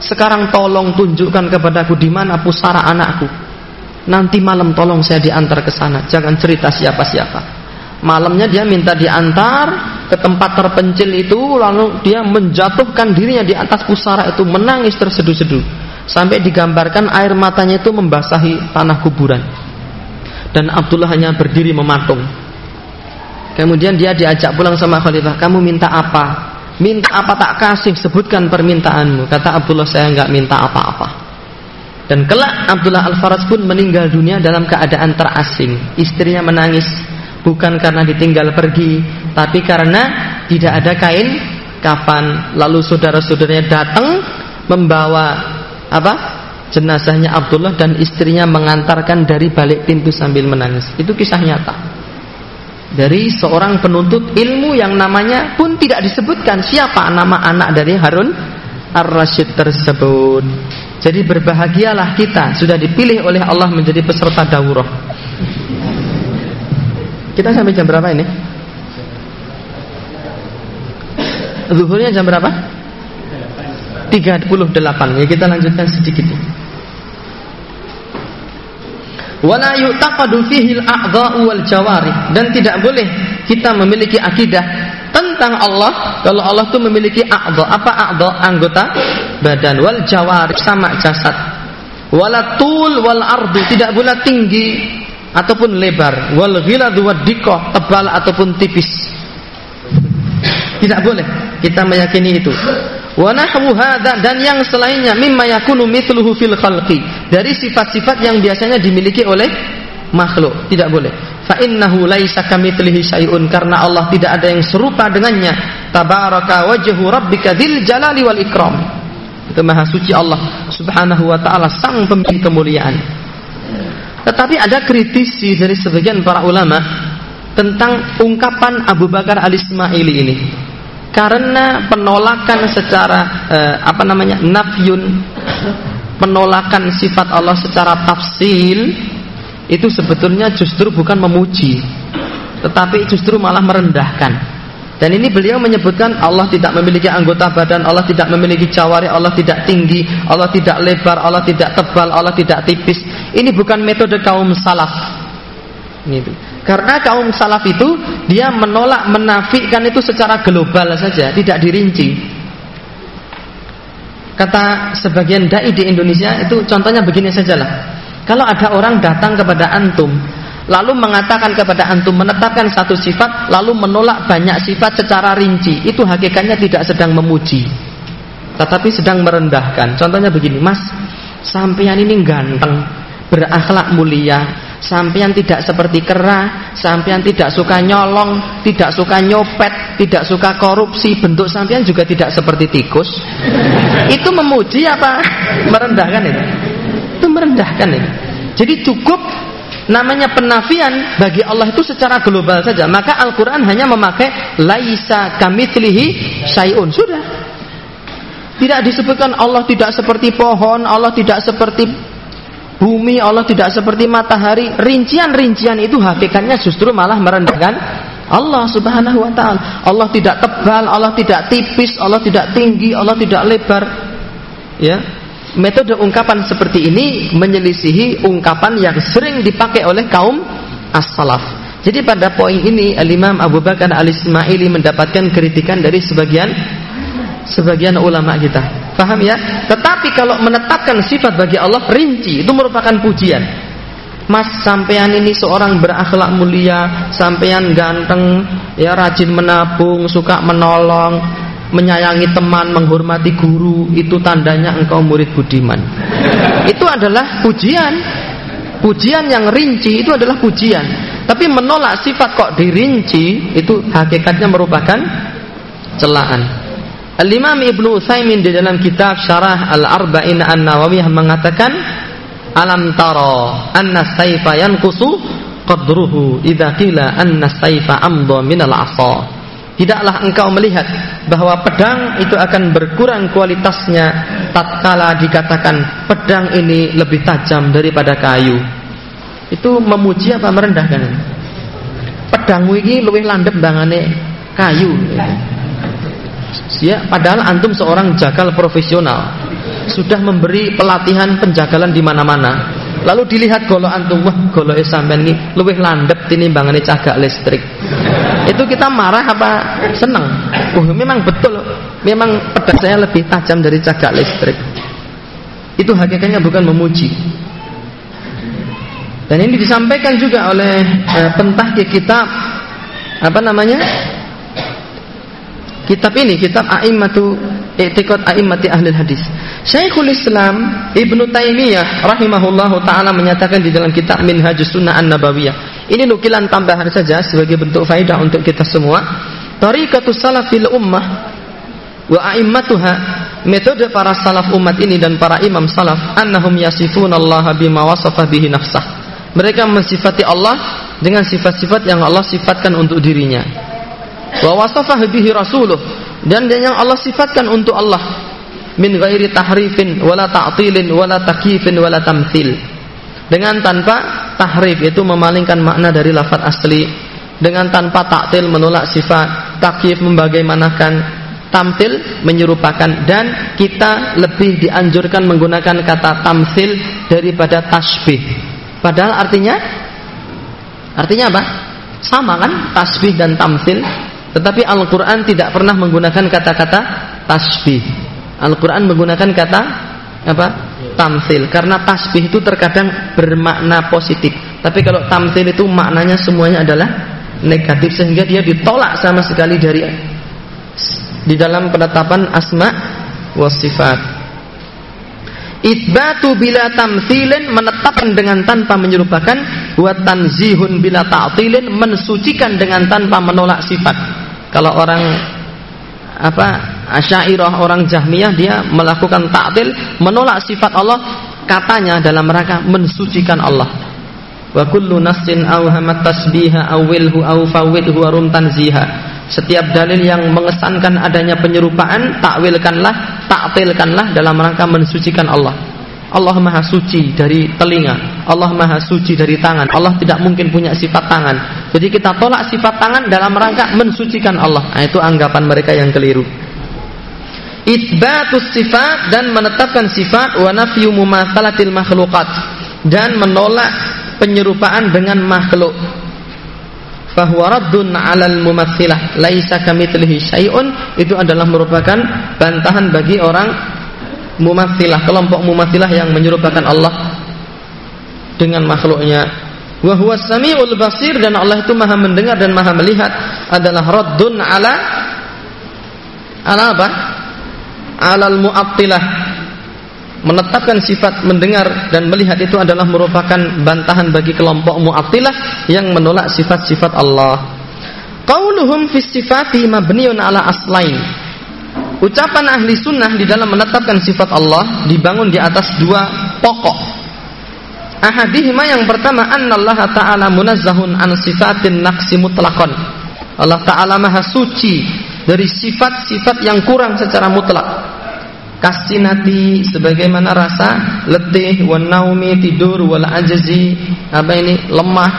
Sekarang tolong tunjukkan kepadaku di mana pusara anakku. Nanti malam tolong saya diantar ke sana. Jangan cerita siapa-siapa. Malamnya dia minta diantar ke tempat terpencil itu lalu dia menjatuhkan dirinya di atas pusara itu menangis terseduh-seduh sampai digambarkan air matanya itu membasahi tanah kuburan. Dan Abdullah hanya berdiri mematung. Kemudian dia diajak pulang sama khalifah, "Kamu minta apa?" "Minta apa tak kasih, sebutkan permintaanmu." Kata Abdullah, "Saya enggak minta apa-apa." Dan kelak Abdullah Al-Faraj pun meninggal dunia dalam keadaan terasing. Istrinya menangis bukan karena ditinggal pergi, tapi karena tidak ada kain kafan. Lalu saudara-saudaranya datang membawa apa? Jenazahnya Abdullah dan istrinya mengantarkan dari balik pintu sambil menangis. Itu kisah nyata. Dari seorang penuntut ilmu yang namanya pun tidak disebutkan siapa nama anak dari Harun Ar-Rasyid tersebut. Jadi berbahagialah kita sudah dipilih oleh Allah menjadi peserta daurah. Kita sampai jam berapa ini? Zuhurnya jam berapa? 38 Ya kita lanjutkan sedikit Wala yu'taqadu fihi al-a'dha'u wal jawarih dan tidak boleh kita memiliki akidah tentang Allah kalau Allah itu memiliki a'dha. Apa a'dha? Anggota badan wal jawarih sama jasad. Wala tul wal ardu tidak boleh tinggi ataupun lebar wal ghiladu waddiqah tebal ataupun tipis tidak boleh. Kita meyakini itu. Dan yang selainnya mimma yakunu mithluhu fil khalqi. Dari sifat-sifat yang biasanya dimiliki oleh makhluk. Tidak boleh. Fa innahu laisa kamitslihi syai'un. Karena Allah tidak ada yang serupa dengannya. Tabaraka wajhu rabbika dzil jalali wal ikram. Itu maha suci Allah subhanahu wa taala sang pemilik kemuliaan. Tetapi ada kritisi dari sebagian para ulama tentang ungkapan Abu Bakar al-Ismaili ini. Karena penolakan secara eh, apa namanya? nafyun penolakan sifat Allah secara tafsil itu sebetulnya justru bukan memuji, tetapi justru malah merendahkan. Dan ini beliau menyebutkan Allah tidak memiliki anggota badan, Allah tidak memiliki jawari, Allah tidak tinggi, Allah tidak lebar, Allah tidak tebal, Allah tidak tipis. Ini bukan metode kaum salaf. Gitu. Karena kaum salaf itu dia menolak menafikan itu secara global saja, tidak dirinci. Kata sebagian dai di Indonesia itu contohnya begini sajalah. Kalau ada orang datang kepada antum lalu mengatakan kepada antum menetapkan satu sifat lalu menolak banyak sifat secara rinci itu hakikatnya tidak sedang memuji tetapi sedang merendahkan. Contohnya begini, Mas, sampean ini ganteng, berakhlak mulia, sampean tidak seperti kera, sampean tidak suka nyolong, tidak suka nyopet, tidak suka korupsi, bentuk sampean juga tidak seperti tikus. itu memuji apa merendahkan itu? Itu merendahkan itu. Jadi cukup namanya penafian bagi Allah itu secara global saja. Maka Al-Qur'an hanya memakai laisa kamitslihi syai'un. Sudah. Tidak disebutkan Allah tidak seperti pohon, Allah tidak seperti bumi, Allah tidak seperti matahari. Rincian-rincian itu hakikatnya justru malah merendahkan Allah Subhanahu wa taala. Allah tidak tebal, Allah tidak tipis, Allah tidak tinggi, Allah tidak lebar. Ya. Metode ungkapan seperti ini menyelisihi ungkapan yang sering dipakai oleh kaum as-salaf. Jadi pada poin ini Al-Imam Abu Bakar Al-Ismaili mendapatkan kritikan dari sebagian sebagian ulama kita. Paham ya? Tetapi kalau menetapkan sifat bagi Allah rinci, itu merupakan pujian. Mas sampean ini seorang berakhlak mulia, sampean ganteng, ya rajin menabung, suka menolong, menyayangi teman, menghormati guru, itu tandanya engkau murid budiman. Itu adalah pujian. Pujian yang rinci itu adalah pujian. Tapi menolak sifat kok dirinci itu hakikatnya merupakan celaan. Al-Imam Ibnu Utsaimin di dalam kitab Syarah Al-Arba'in An-Nawawiyah mengatakan alam tara anna saifa yanqusu qadruhu idza qila anna saifa amdha minal asa Tidaklah engkau melihat bahwa pedang itu akan berkurang kualitasnya tatkala dikatakan pedang ini lebih tajam daripada kayu. Itu memuji apa merendahkan? Pedangmu ini lebih landep bangane kayu. Padahal antum seorang jagal profesional sudah memberi pelatihan penjagalan di mana-mana. Lalu dilihat golo antum, wah golo sampean ini lebih landep tinimbangane cagak listrik. Itu kita marah apa seneng? Oh, memang betul, memang pedang saya lebih tajam dari cagak listrik. Itu hakikatnya bukan memuji. Dan ini disampaikan juga oleh eh, pentahki kitab apa namanya? Kitab ini kitab A'immatu I'tiqad A'immati Ahli Hadis. Syekhul Islam Ibnu Taimiyah rahimahullahu taala menyatakan di dalam kitab Minhajus Sunnah An-Nabawiyah. Ini nukilan tambahan saja sebagai bentuk faedah untuk kita semua. Tariqatus salafil ummah wa a'immatuha metode para salaf umat ini dan para imam salaf annahum yasifuna Allah bima wasafa bihi nafsah. Mereka mensifati Allah dengan sifat-sifat yang Allah sifatkan untuk dirinya wa wasafahu bihi rasuluh. Dan yang Allah sifatkan untuk Allah. Min ghairi tahrifin wala ta'tilin wala takifin wala tamthil. Dengan tanpa tahrif yaitu memalingkan makna dari lafaz asli. Dengan tanpa taktil menolak sifat. Takif membagaimanakan. Tampil menyerupakan. Dan kita lebih dianjurkan menggunakan kata tamsil daripada tasbih padahal artinya artinya apa? Sama kan? Tasbih dan tamsil tetapi Al-Quran tidak pernah menggunakan kata-kata tasbih. Al-Quran menggunakan kata apa? Tamsil. Karena tasbih itu terkadang bermakna positif. Tapi kalau tamsil itu maknanya semuanya adalah negatif sehingga dia ditolak sama sekali dari di dalam penetapan asma wa sifat. Itbatu bila tamsilin menetapkan dengan tanpa menyerupakan wa tanzihun bila ta'tilin mensucikan dengan tanpa menolak sifat. Kalau orang apa Asy'ariyah orang Jahmiyah dia melakukan ta'til menolak sifat Allah katanya dalam rangka mensucikan Allah. Wa kullu nafsin awhamat tasbiha awilhu aw fawwidhu warum tanziha. Setiap dalil yang mengesankan adanya penyerupaan, takwilkanlah, ta'tilkanlah dalam rangka mensucikan Allah. Allah maha suci dari telinga Allah maha suci dari tangan Allah tidak mungkin punya sifat tangan. Jadi kita tolak sifat tangan dalam rangka mensucikan Allah. Nah, itu anggapan mereka yang keliru. Isbatus sifat dan menetapkan sifat wa nafyu mumatsalatil makhluqat dan menolak penyerupaan dengan makhluk. Fahuwa raddun 'alal mumatsilah laisa kamitslihi syai'un. Itu adalah merupakan bantahan bagi orang mumatsilah, kelompok mumatsilah yang menyerupakan Allah dengan makhluknya. Wa huwa basir dan Allah itu Maha mendengar dan Maha melihat adalah raddun ala ala apa? alal mu'attilah menetapkan sifat mendengar dan melihat itu adalah merupakan bantahan bagi kelompok mu'attilah yang menolak sifat-sifat Allah. Qauluhum fi sifati mabniun ala aslain. Ucapan ahli sunnah di dalam menetapkan sifat Allah dibangun di atas dua pokok. Ahadihima yang pertama annallaha ta'ala munazzahun an sifatin naqsi mutlaqan. Allah Ta'ala maha suci dari sifat-sifat yang kurang secara mutlak kasinati sebagaimana rasa letih wan naumi tidur wal ajzi apa ini lemah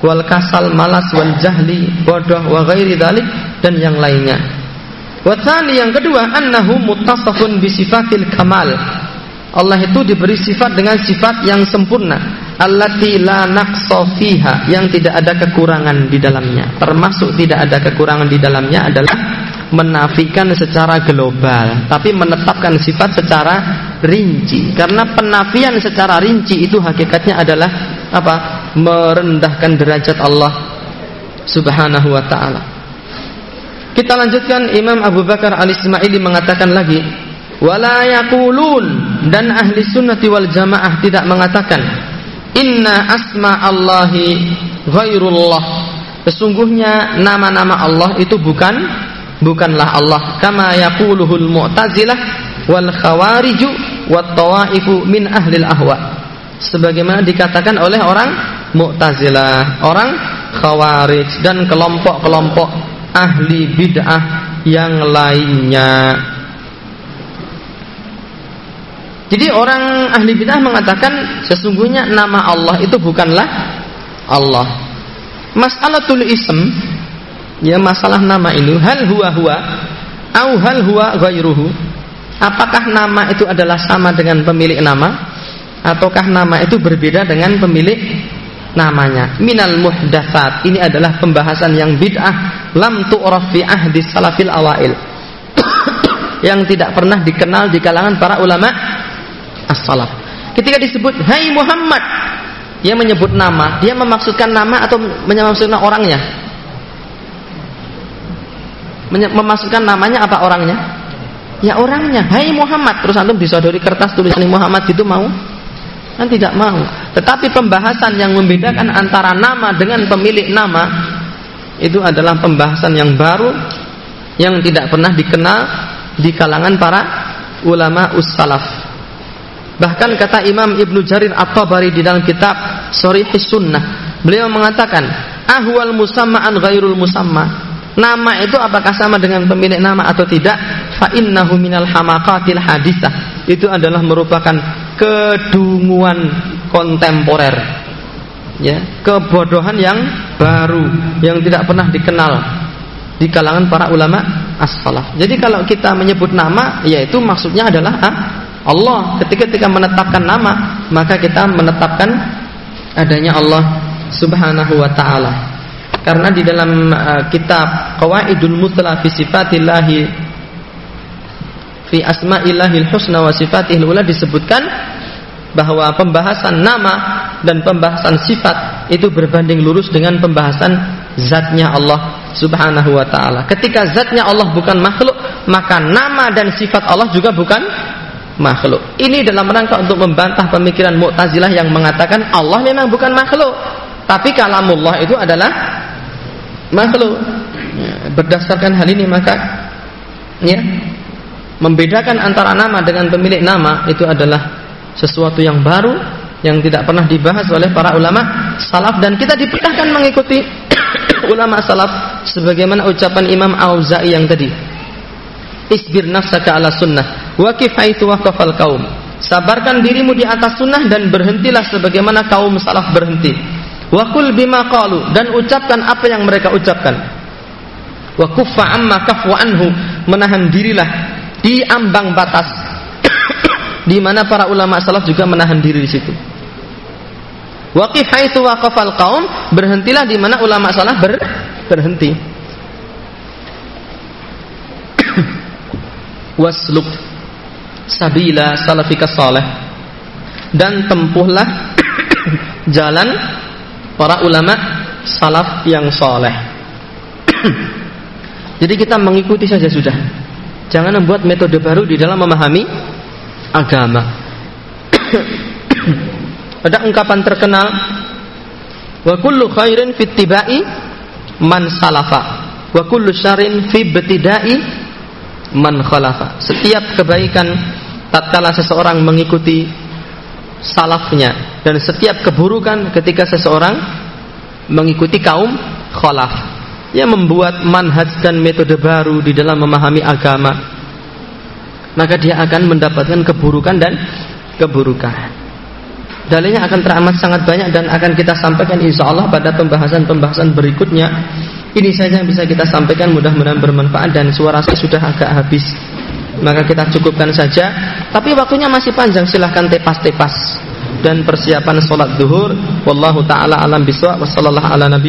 wal kasal malas wal jahli bodoh wa ghairi dzalik dan yang lainnya wa yang kedua annahu muttasafun bi sifatil kamal. Allah itu diberi sifat dengan sifat yang sempurna. Allati la fiha yang tidak ada kekurangan di dalamnya. Termasuk tidak ada kekurangan di dalamnya adalah menafikan secara global tapi menetapkan sifat secara rinci. Karena penafian secara rinci itu hakikatnya adalah apa? Merendahkan derajat Allah Subhanahu wa taala kita lanjutkan Imam Abu Bakar Al-Ismaili mengatakan lagi wala yaqulun dan ahli sunnati wal jamaah tidak mengatakan inna asma Allahi ghairullah. Sesungguhnya nama-nama Allah itu bukan bukanlah Allah. Kama yaquluhul mu'tazilah wal khawariju wat tawaifu min ahlil ahwa. Sebagaimana dikatakan oleh orang mu'tazilah orang khawarij dan kelompok-kelompok ahli bid'ah yang lainnya. Jadi orang ahli bid'ah mengatakan sesungguhnya nama Allah itu bukanlah Allah. Mas'alatul ism ya masalah nama itu hal huwa huwa au hal huwa ghairuhu apakah nama itu adalah sama dengan pemilik nama ataukah nama itu berbeda dengan pemilik namanya minal muhdatsat ini adalah pembahasan yang bid'ah lam tu'raf fi ahdi salafil awail yang tidak pernah dikenal di kalangan para ulama as-salaf ketika disebut hai Muhammad dia menyebut nama dia memaksudkan nama atau memaksudkan orangnya memasukkan namanya apa orangnya? Ya orangnya. Hai Muhammad. Terus antum disodori kertas tulisan Muhammad itu mau? Kan tidak mau. Tetapi pembahasan yang membedakan antara nama dengan pemilik nama itu adalah pembahasan yang baru yang tidak pernah dikenal di kalangan para ulama ussalaf. Bahkan kata Imam Ibnu Jarir At-Tabari di dalam kitab Sharihis Sunnah, beliau mengatakan, "Ahwal musammaan ghairul musamma." Nama itu apakah sama dengan pemilik nama atau tidak? Fa innahu minal hamaqatil hadisah. Itu adalah merupakan kedunguan kontemporer. Ya, kebodohan yang baru yang tidak pernah dikenal di kalangan para ulama as-salaf. Jadi kalau kita menyebut nama, yaitu maksudnya adalah ah, Allah. Ketika kita menetapkan nama, maka kita menetapkan adanya Allah Subhanahu wa taala. Karena di dalam uh, kitab Qawaidul Mutla fi Sifatillahi fi Asma'illahil Husna wa Sifatihil Ula disebutkan bahwa pembahasan nama dan pembahasan sifat itu berbanding lurus dengan pembahasan zatnya Allah Subhanahu wa taala. Ketika zatnya Allah bukan makhluk, maka nama dan sifat Allah juga bukan makhluk. Ini dalam rangka untuk membantah pemikiran Mu'tazilah yang mengatakan Allah memang bukan makhluk, tapi kalamullah itu adalah makhluk. Ya, berdasarkan hal ini maka ya membedakan antara nama dengan pemilik nama itu adalah sesuatu yang baru yang tidak pernah dibahas oleh para ulama salaf dan kita diperintahkan mengikuti ulama salaf sebagaimana ucapan Imam Auza'i yang tadi. Isbir nafsaka ala sunnah wa kifaitu waqafal kaum. Sabarkan dirimu di atas sunnah dan berhentilah sebagaimana kaum salaf berhenti Wakul bima qalu dan ucapkan apa yang mereka ucapkan. Wa kuffa amma kafwa anhu menahan dirilah di ambang batas di mana para ulama salaf juga menahan diri di situ. Waqif haitsu waqafal qaum berhentilah di mana ulama salaf ber, berhenti. Wasluk sabila salafika salih dan tempuhlah jalan para ulama salaf yang soleh. Jadi kita mengikuti saja sudah. Jangan membuat metode baru di dalam memahami agama. Ada ungkapan terkenal wa kullu khairin fittibai man salafa wa kullu syarrin fi man khalafa. Setiap kebaikan tatkala seseorang mengikuti salafnya. Dan setiap keburukan ketika seseorang mengikuti kaum khalaf yang membuat manhaj dan metode baru di dalam memahami agama. Maka dia akan mendapatkan keburukan dan keburukan. Dalilnya akan teramat sangat banyak dan akan kita sampaikan insya Allah pada pembahasan-pembahasan berikutnya. Ini saja yang bisa kita sampaikan mudah-mudahan bermanfaat dan suara saya sudah agak habis maka kita cukupkan saja. Tapi waktunya masih panjang. Silahkan tepas-tepas. Dan persiapan sholat duhur. Wallahu taala alam biswa. Wassallallahu ala nabi